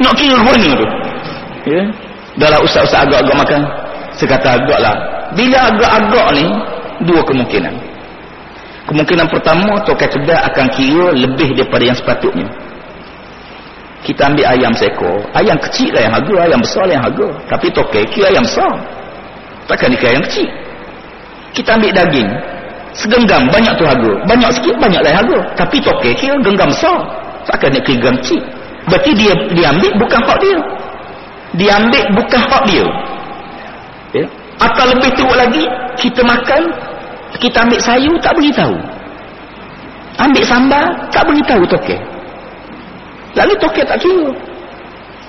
Nak kira mana tu. Ya. Dah lah ustaz-ustaz agak-agak makan. Saya kata agak lah. Bila agak-agak ni dua kemungkinan. Kemungkinan pertama tokai kedai akan kira lebih daripada yang sepatutnya. Kita ambil ayam seekor. Ayam kecil lah yang harga ayam besar lah yang harga. Tapi tokai kira ayam besar. Takkan dikira ayam kecil. Kita ambil daging. Segenggam banyak tu harga. Banyak sikit banyak lain harga. Tapi toke kira genggam besar. Takkan nak genggam kecil berarti dia diambil bukan hak dia. Diambil bukan hak dia. Ya? atau lebih teruk lagi kita makan kita ambil sayur tak beritahu. Ambil sambal tak beritahu toke. Lalu toke tak kira.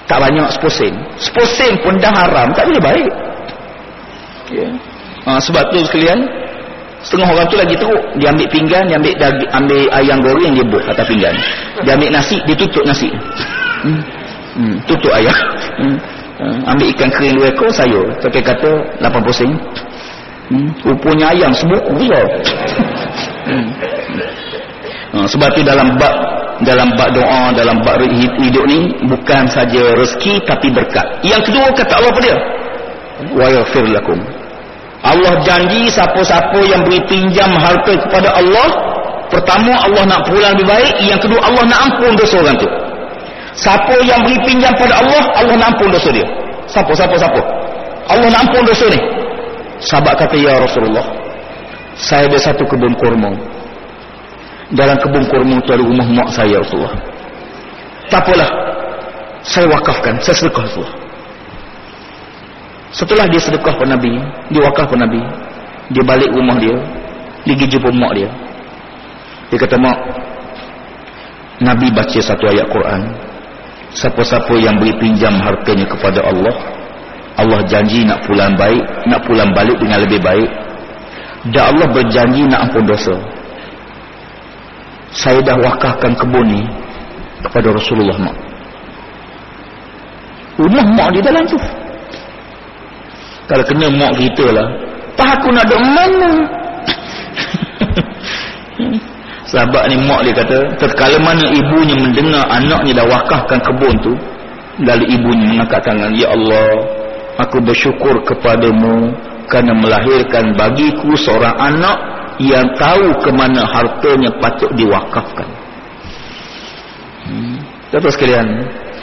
Tak banyak seposen seposen pun dah haram tak boleh baik. Ya? ha, sebab tu sekalian setengah orang tu lagi teruk dia ambil pinggan dia ambil daging, ambil ayam goreng dia buat atas pinggan dia ambil nasi dia tutup nasi hmm. Hmm. tutup ayam hmm. hmm. ambil ikan kering dua ekor sayur tapi kata 80 sen hmm. rupanya ayam sebuku pula hmm. hmm. sebab tu dalam bab dalam bab doa dalam bab hidup ni bukan saja rezeki tapi berkat yang kedua kata Allah apa dia wa yaghfir lakum Allah janji siapa-siapa yang beri pinjam harta kepada Allah pertama Allah nak pulang lebih baik yang kedua Allah nak ampun dosa orang tu. Siapa yang beri pinjam kepada Allah Allah nak ampun dosa dia. Siapa siapa siapa? Allah nak ampun dosa ni. Sahabat kata ya Rasulullah saya ada satu kebun kurma dalam kebun kurma itu ada rumah mak saya Rasulullah. Tak apalah saya wakafkan saya sedekah Rasulullah Setelah dia sedekah pada Nabi, dia wakaf pada Nabi, dia balik rumah dia, dia jumpa mak dia. Dia kata, mak, Nabi baca satu ayat Quran. Siapa-siapa yang beri pinjam hartanya kepada Allah, Allah janji nak pulang baik, nak pulang balik dengan lebih baik. Dan Allah berjanji nak ampun dosa. Saya dah wakafkan kebun ni kepada Rasulullah mak. Rumah mak dia dalam tu kalau kena mak kita lah. Pak aku nak duduk mana? Sahabat ni mak dia kata terkala mana ibunya mendengar anaknya dah wakafkan kebun tu lalu ibunya mengangkat tangan Ya Allah aku bersyukur kepadamu kerana melahirkan bagiku seorang anak yang tahu ke mana hartanya patut diwakafkan hmm. Dapat sekalian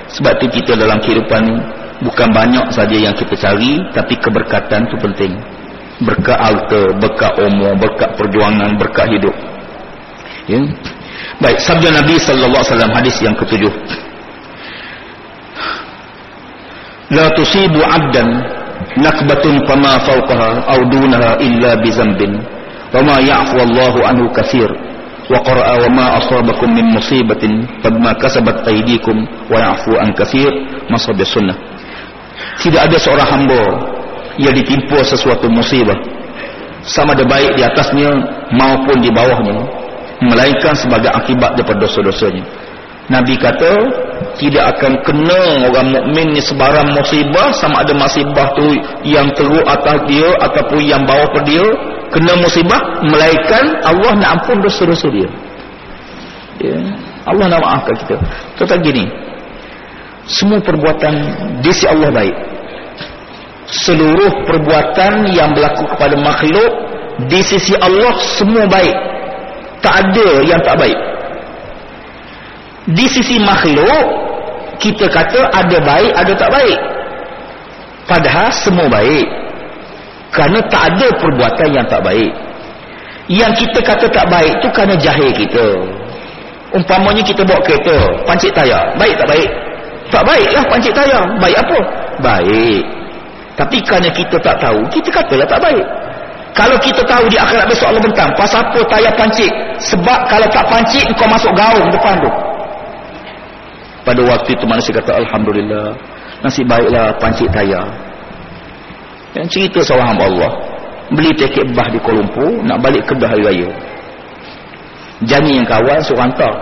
sebab tu kita dalam kehidupan ni bukan banyak saja yang kita cari tapi keberkatan itu penting. Berkat alta, berkat umur, berkat perjuangan, berkat hidup. Ya. baik, sabda Nabi sallallahu alaihi wasallam hadis yang ketujuh. La tusibu abdan nakbatun fama fawqaha au dunaha illa bizambin wa ma ya'fu Allahu anhu kathir. Wa qara'a wa ma asabakum min musibatin. Fadma kasabat aydikum wa ya'fu an kathir. Masabih sunnah tidak ada seorang hamba yang ditimpa sesuatu musibah. Sama ada baik di atasnya maupun di bawahnya. Melainkan sebagai akibat daripada dosa-dosanya. Nabi kata tidak akan kena orang mukmin ni sebarang musibah sama ada musibah tu yang teruk atas dia ataupun yang bawah pada dia kena musibah melainkan Allah nak ampun dosa-dosa dia. Ya. Allah nak maafkan kita. Tetap gini semua perbuatan di sisi Allah baik. Seluruh perbuatan yang berlaku kepada makhluk di sisi Allah semua baik. Tak ada yang tak baik. Di sisi makhluk kita kata ada baik ada tak baik. Padahal semua baik. Kerana tak ada perbuatan yang tak baik. Yang kita kata tak baik tu kerana jahil kita. Umpamanya kita bawa kereta pancit tayar. Baik tak baik tak baiklah pancit tayar baik apa? Baik. Tapi kerana kita tak tahu kita katalah tak baik. Kalau kita tahu di akhirat besok Allah bentang pasal apa tayar pancit sebab kalau tak pancit kau masuk gaung depan tu. Pada waktu itu manusia kata Alhamdulillah nasib baiklah pancit tayar. Yang cerita seorang hamba Allah beli tiket bah di Kuala Lumpur nak balik ke hari raya. Janji yang kawan suruh hantar.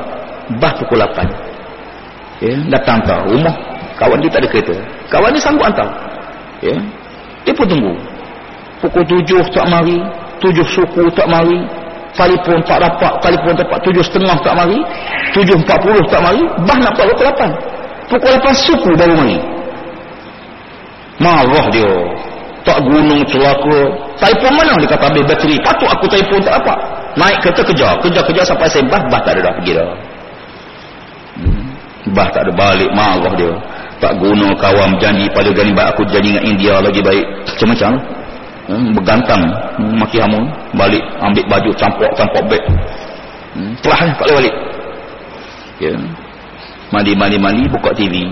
Bah pukul 8 ya, datang hantar rumah. Kawan dia tak ada kereta. Kawan dia sanggup hantar. Ya. dia pun tunggu. Pukul 7 tak mari 7 suku tak mari telefon tak dapat telefon dapat 7 setengah tak mari 7.40 tak mari bah nak pukul 8 pukul 8 suku baru mari. Marah dia. Tak gunung celaka. Telefon mana? Dia kata habis bateri. Patut aku telefon tak dapat. Naik kereta kejar. Kejar-kejar sampai sembah bah tak ada dah pergi dah. Bah tak ada balik marah dia. Tak guna kawan janji pada gani baik aku janji dengan India lagi baik. Macam-macam. Hmm, bergantang hmm, maki hamun balik ambil baju campur-campur beg. Hmm, perlahan tak boleh balik. Ya. mandi-mandi-mandi buka TV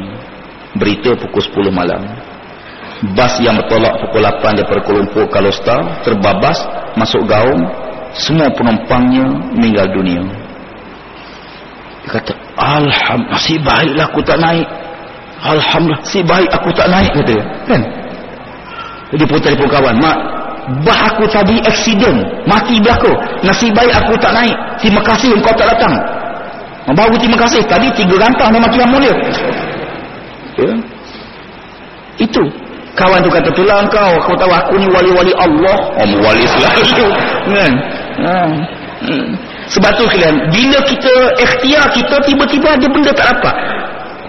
berita pukul 10 malam. Bas yang bertolak pukul 8 daripada Kuala Lumpur Kalosta terbabas masuk gaung. Semua penumpangnya meninggal dunia. Dia kata Alhamdulillah si baiklah aku tak naik. Alhamdulillah si baik aku tak naik kata kan? Dia pun telefon kawan mak bah aku tadi aksiden mati belaka nasib baik aku tak naik. Terima kasih engkau tak datang. Baru terima kasih. Tadi tiga rantang dia yang mulia. Ya. itu. Kawan tu kata itulah engkau. Kau tahu aku ni wali-wali Allah. Oh wali selalu. Kan? Ha. hmm. Sebab tu kalian bila kita ikhtiar kita tiba-tiba ada benda tak dapat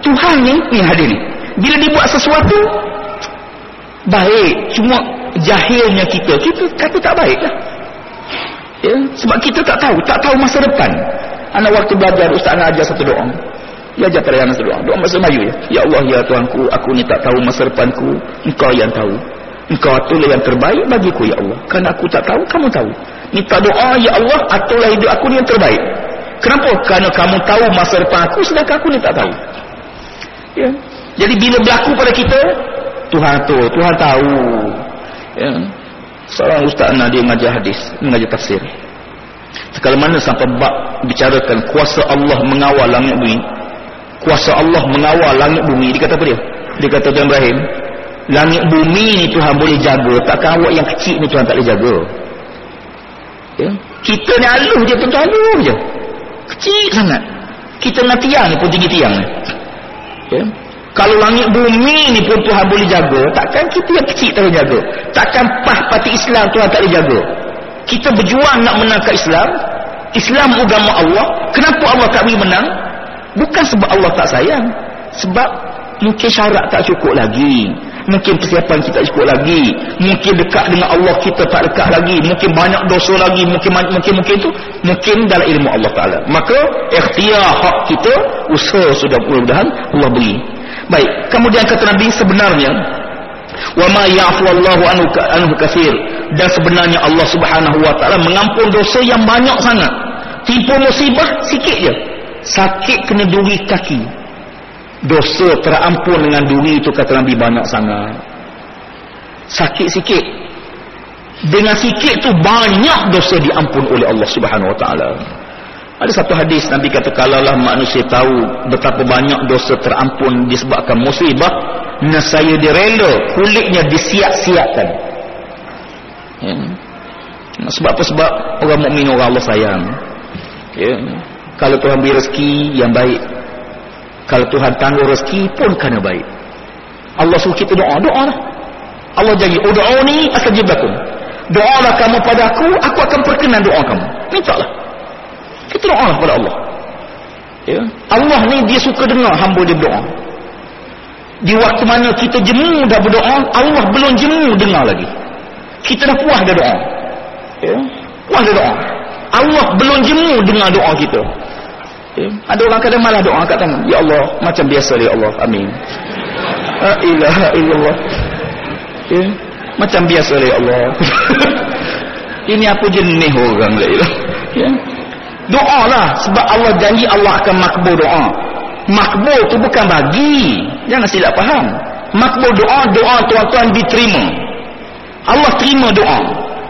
Tuhan ni ni hadir ni bila dia buat sesuatu baik cuma jahilnya kita kita kata tak baik lah ya? sebab kita tak tahu tak tahu masa depan anak waktu belajar ustaz nak ajar satu doa dia ajar pada anak doa. Doa masa Melayu ya. Ya Allah ya Tuhanku, aku ni tak tahu masa depanku. Engkau yang tahu. Engkau atulah yang terbaik bagiku ya Allah. Karena aku tak tahu, kamu tahu. Minta doa ya Allah, atulah hidup aku ni yang terbaik. Kenapa? Karena kamu tahu masa depan aku sedangkan aku ni tak tahu. Ya. Jadi bila berlaku pada kita, Tuhan tu, Tuhan tahu. Ya. Seorang ustaz nak dia mengajar hadis, mengajar tafsir. Sekali mana sampai bab bicarakan kuasa Allah mengawal langit bumi, kuasa Allah mengawal langit bumi dia kata apa dia dia kata Tuhan Ibrahim langit bumi ni Tuhan boleh jaga takkan awak yang kecil ni Tuhan tak boleh jaga ya? kita ni aluh je tentu aluh je. Kecil sangat. Kita nak tiang ni pun tinggi tiang ni. Ya? kalau langit bumi ni pun Tuhan boleh jaga takkan kita yang kecil tak boleh jaga. Takkan pah pati Islam Tuhan tak boleh jaga. Kita berjuang nak menangkan Islam. Islam agama Allah. Kenapa Allah tak boleh menang? Bukan sebab Allah tak sayang. Sebab mungkin syarat tak cukup lagi mungkin persiapan kita cukup lagi. Mungkin dekat dengan Allah kita tak dekat lagi. Mungkin banyak dosa lagi. Mungkin mungkin mungkin itu mungkin dalam ilmu Allah Ta'ala. Maka ikhtiar hak kita usaha sudah mudah-mudahan Allah beri. Baik. Kemudian kata Nabi sebenarnya ma ya'fu Allahu anhu katsir dan sebenarnya Allah Subhanahu wa taala mengampun dosa yang banyak sangat. Tipu musibah sikit je. Sakit kena duri kaki dosa terampun dengan duri itu kata Nabi banyak sangat. Sakit sikit. Dengan sikit tu banyak dosa diampun oleh Allah subhanahu wa ta'ala. Ada satu hadis Nabi kata kalaulah manusia tahu betapa banyak dosa terampun disebabkan musibah nasaya direla kulitnya disiap-siapkan ya. sebab apa? Sebab orang mukmin orang Allah sayang. Ya. Kalau Tuhan beri rezeki yang baik kalau Tuhan tangguh rezeki pun kena baik. Allah suruh kita doa doa lah Allah janji oh doa ni asal jibakum doa lah kamu pada aku aku akan perkenan doa kamu. Minta lah kita doa lah pada Allah. Ya? Allah ni dia suka dengar hamba dia berdoa. Di waktu mana kita jemu dah berdoa Allah belum jemu dengar lagi. Kita dah puas dah doa. Ya? puas dah doa. Allah belum jemu dengan doa kita ya. ada orang kadang malah doa kat tangan. Ya Allah macam biasa ya Allah amin. La ilaha illallah. Ya. macam biasa ya Allah. Ini apa jenis orang la ya. doa lah. Sebab Allah janji Allah akan makbul doa. Makbul tu bukan bagi. Jangan silap faham. Makbul doa doa tuan-tuan diterima. Allah terima doa.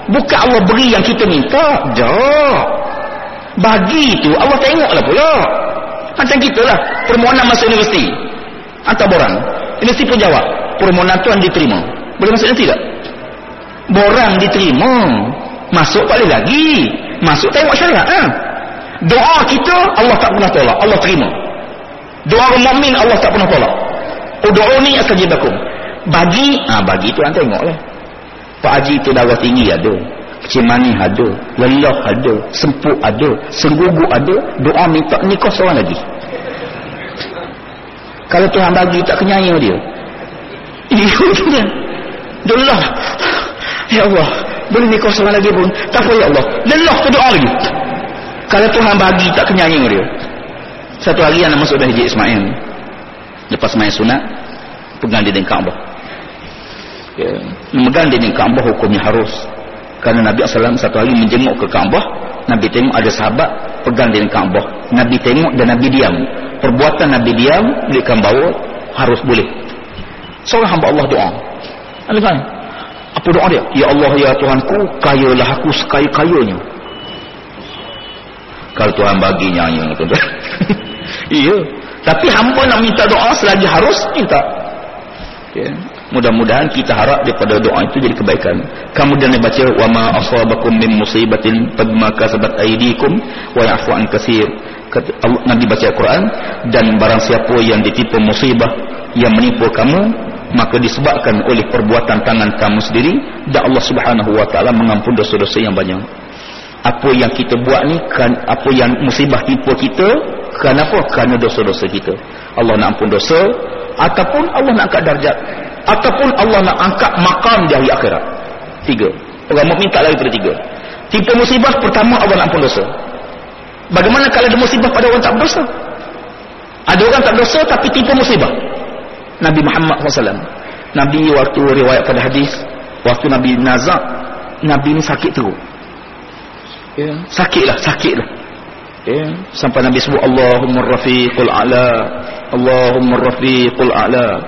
Bukan Allah beri yang kita minta. Jauh bagi tu Allah tengoklah pula. Macam kita lah permohonan masuk universiti. Hantar borang. Universiti pun jawab permohonan tuan diterima. Boleh masuk universiti tak? Borang diterima. Masuk boleh lagi. Masuk tengok syariat ha? doa kita Allah tak pernah tolak. Allah terima. Doa mukmin Allah tak pernah tolak. Udu'uni astajibakum. Bagi, ah ha, bagi tu tengok tengoklah. Pak Haji tu darah tinggi ada. Kecil manis ada. Lelah ada. Sempuk ada. Sengguguk ada. Doa minta nikah seorang lagi. Kalau Tuhan bagi tak kenyanya dia. Kan. Lelah. Ya Allah. Boleh nikah seorang lagi pun. Tak apa ya Allah. Lelah tu doa lagi. Kalau Tuhan bagi tak kenyanya dia. Satu hari anak masuk dah Haji Ismail lepas main sunat pegang dinding Kaabah ya. memegang dinding Kaabah hukumnya harus kerana Nabi SAW satu hari menjenguk ke Kaabah Nabi tengok ada sahabat pegang dinding Kaabah. Nabi tengok dan Nabi diam. Perbuatan Nabi diam belikan bawa harus boleh. Seorang hamba Allah doa. Alifan apa doa dia? Ya Allah ya Tuhanku kayalah aku sekaya-kayanya. Kalau Tuhan baginya iya. Tapi hamba nak minta doa selagi harus minta. Okay. Mudah-mudahan kita harap daripada doa itu jadi kebaikan. Kemudian dia baca wa ma asabakum min musibatin fadma kasabat aydikum wa ya'fu an katsir. Nabi baca Al-Quran dan barang siapa yang ditipu musibah yang menipu kamu maka disebabkan oleh perbuatan tangan kamu sendiri dan Allah Subhanahu wa taala mengampun dosa-dosa yang banyak. Apa yang kita buat ni kan apa yang musibah tipu kita Kenapa? Kerana dosa-dosa kita. Allah nak ampun dosa ataupun Allah nak angkat darjat ataupun Allah nak angkat makam di hari akhirat. Tiga. Orang mukmin tak lagi pada tiga. Tipe musibah pertama Allah nak ampun dosa. Bagaimana kalau ada musibah pada orang tak berdosa? Ada orang tak berdosa tapi tipe musibah. Nabi Muhammad SAW. Nabi waktu riwayat pada hadis, waktu Nabi nazak, Nabi ni sakit teruk. Ya. Sakitlah, sakitlah ya sampai nabi sebut Allahumma rafiqul a'la Allahumma rafiqul a'la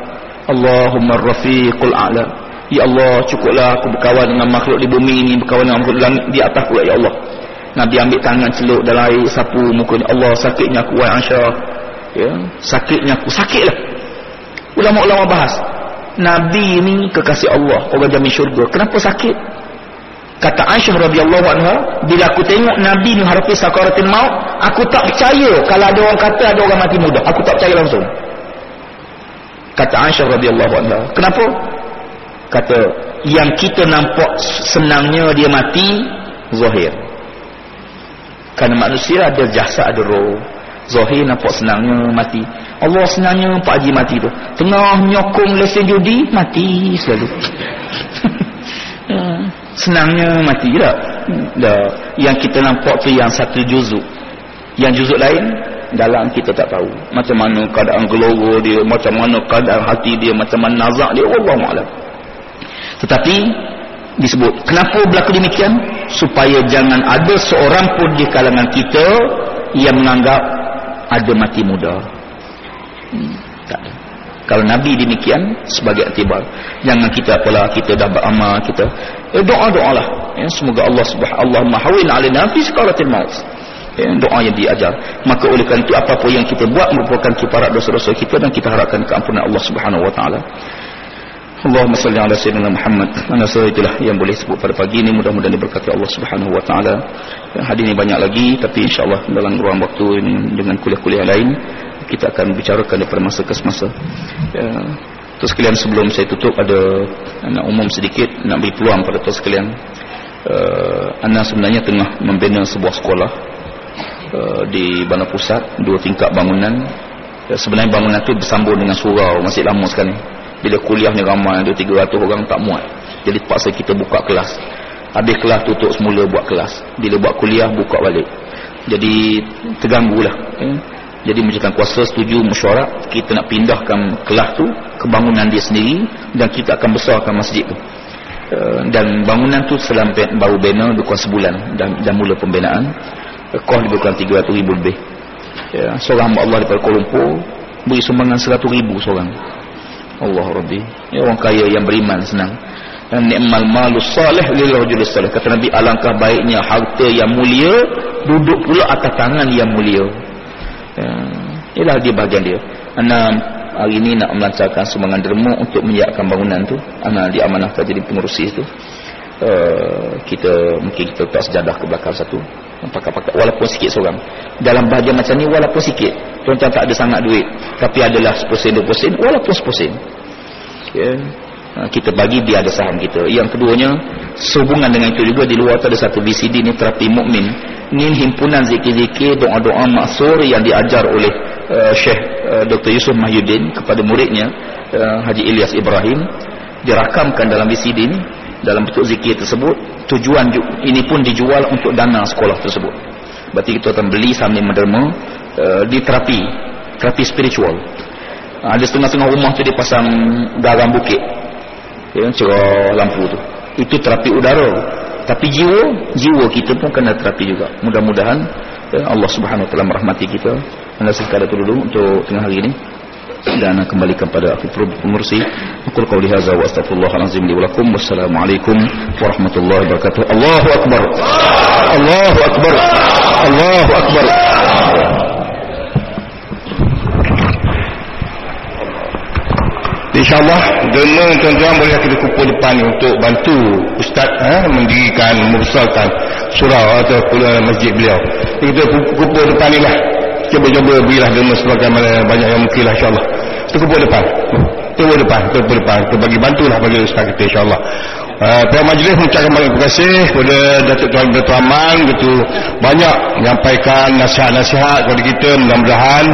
Allahumma rafiqul a'la. Ya Allah cukuplah aku berkawan dengan makhluk di bumi ini berkawan dengan makhluk di atas pula ya Allah. Nabi ambil tangan celup dalam air sapu muka ni Allah sakitnya aku Aisyah. Ya sakitnya aku sakitlah. Ulama-ulama bahas nabi ini kekasih Allah orang jamin syurga. Kenapa sakit? Kata Aisyah radhiyallahu anha, bila aku tengok Nabi menghadapi sakaratul maut, aku tak percaya kalau ada orang kata ada orang mati muda. Aku tak percaya langsung. Kata Aisyah radhiyallahu anha, kenapa? Kata yang kita nampak senangnya dia mati zahir. Karena manusia ada jasa ada roh. Zahir nampak senangnya mati. Allah senangnya Pak Haji mati tu. Tengah nyokong lesen judi, mati selalu. Hmm senangnya mati tak dah yang kita nampak tu yang satu juzuk yang juzuk lain dalam kita tak tahu. Macam mana keadaan gelora dia macam mana keadaan hati dia macam mana nazak dia Allah Alam. Tetapi disebut kenapa berlaku demikian? Supaya jangan ada seorang pun di kalangan kita yang menganggap ada mati muda. Hmm, tak ada. Kalau Nabi demikian sebagai atibar jangan kita apalah kita dah beramal kita eh, doa-doa lah ya, semoga Allah subhanahu Allah mahawin alina fi sekaratil maut ya, doa yang diajar. Maka oleh kerana itu apa-apa yang kita buat merupakan kiparat dosa-dosa kita dan kita harapkan keampunan Allah subhanahu wa ta'ala. Allahumma salli ala sayyidina Muhammad. Mana itulah yang boleh sebut pada pagi ini. Mudah-mudahan diberkati Allah subhanahu wa ta'ala. Hadir ini banyak lagi tapi insyaAllah dalam ruang waktu ini dengan kuliah-kuliah lain kita akan bicarakan daripada masa ke semasa. Ya. terus sekalian sebelum saya tutup ada nak umum sedikit nak beri peluang pada tuan sekalian. Uh, anda sebenarnya tengah membina sebuah sekolah uh, di Bandar Pusat dua tingkat bangunan. Uh, sebenarnya bangunan itu bersambung dengan surau masih lama sekali. Bila kuliah ni ramai ada 300 orang tak muat. Jadi terpaksa kita buka kelas. Habis kelas tutup semula buat kelas. Bila buat kuliah buka balik. Jadi terganggu lah ya. jadi menjadikan kuasa setuju mesyuarat kita nak pindahkan kelas tu ke bangunan dia sendiri dan kita akan besarkan masjid tu. Uh, dan bangunan tu selambat baru bina lebih sebulan. Dan, dan mula pembinaan kos lebih kurang 300 ribu lebih. Ya, seorang Allah daripada Kuala Lumpur beri sumbangan 100 ribu seorang. Allah Rabbi. Ya, orang kaya yang beriman senang. Dan ni'mal malus salih lil rajul salih. Kata Nabi alangkah baiknya harta yang mulia duduk pula atas tangan yang mulia. Ya, inilah dia bahagian dia. Enam hari ini nak melancarkan sumbangan derma untuk menyiapkan bangunan tu. Anak diamanahkan jadi pengurusi itu uh, kita mungkin kita letak sejadah ke belakang satu pakai-pakai walaupun sikit seorang. Dalam bahagian macam ni walaupun sikit. Tuan-tuan tak ada sangat duit. Tapi adalah 10% 20% walaupun 10% okay. Ha, kita bagi dia ada saham kita. Yang keduanya sehubungan dengan itu juga di luar ada satu VCD ni terapi mukmin. Ni himpunan zikir-zikir doa-doa maksur yang diajar oleh uh, Syekh uh, Dr. Yusuf Mahyudin kepada muridnya uh, Haji Ilyas Ibrahim. Dirakamkan dalam VCD ni dalam bentuk zikir tersebut tujuan ini pun dijual untuk dana sekolah tersebut. Berarti kita akan beli sambil menderma uh, di terapi terapi spiritual. Ada setengah-setengah rumah tu dipasang garam bukit. Ya, cerah lampu tu. Itu terapi udara. Tapi jiwa jiwa kita pun kena terapi juga. Mudah-mudahan ya, Allah subhanahu wa ta'ala merahmati kita. Anda sekadar itu dulu untuk tengah hari ini dan kembalikan pada akhir pengurusi. Aku qawli hadza wa astaghfirullahalazim li wa lakum. Wassalamualaikum warahmatullahi wabarakatuh. Allahu akbar. Allahu akbar. Allahu akbar. InsyaAllah derma tuan-tuan boleh kita kumpul depan ni untuk bantu Ustaz eh, mendirikan, membesarkan surau atau masjid beliau. Kita kumpul depan ni lah. Cuba-cuba berilah derma sebagaimana banyak yang mungkin lah insyaAllah. Kumpul depan. Tunggu depan, tunggu depan. Kita bagi bantulah bagi Ustaz kita insyaAllah. Uh, majlis mengucapkan banyak terima kasih kepada Datuk Tuan Datuk Aman gitu banyak menyampaikan nasihat-nasihat kepada kita mudah-mudahan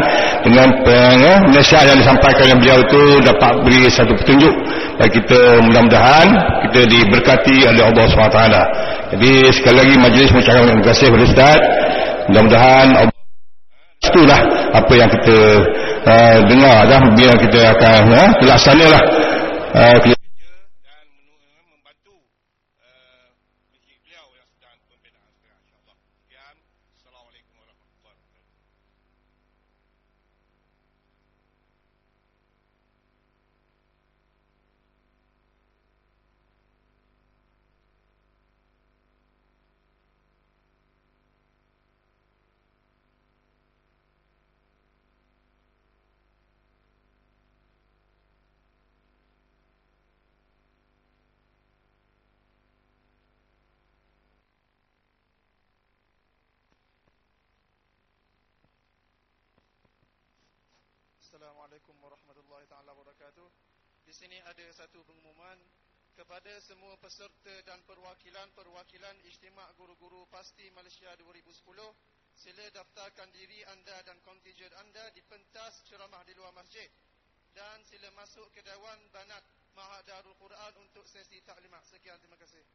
dengan uh, nasihat yang disampaikan oleh beliau itu dapat beri satu petunjuk bagi kita mudah-mudahan kita diberkati oleh Allah SWT jadi sekali lagi majlis mengucapkan banyak terima kasih kepada Ustaz mudah-mudahan itulah apa yang kita uh, dengar dah biar kita akan uh, laksanalah uh, peserta dan perwakilan-perwakilan Ijtimak Guru-Guru Pasti Malaysia 2010, sila daftarkan diri anda dan kontingen anda di pentas ceramah di luar masjid dan sila masuk ke Dewan Banat Mahadarul Quran untuk sesi taklimat. Sekian terima kasih.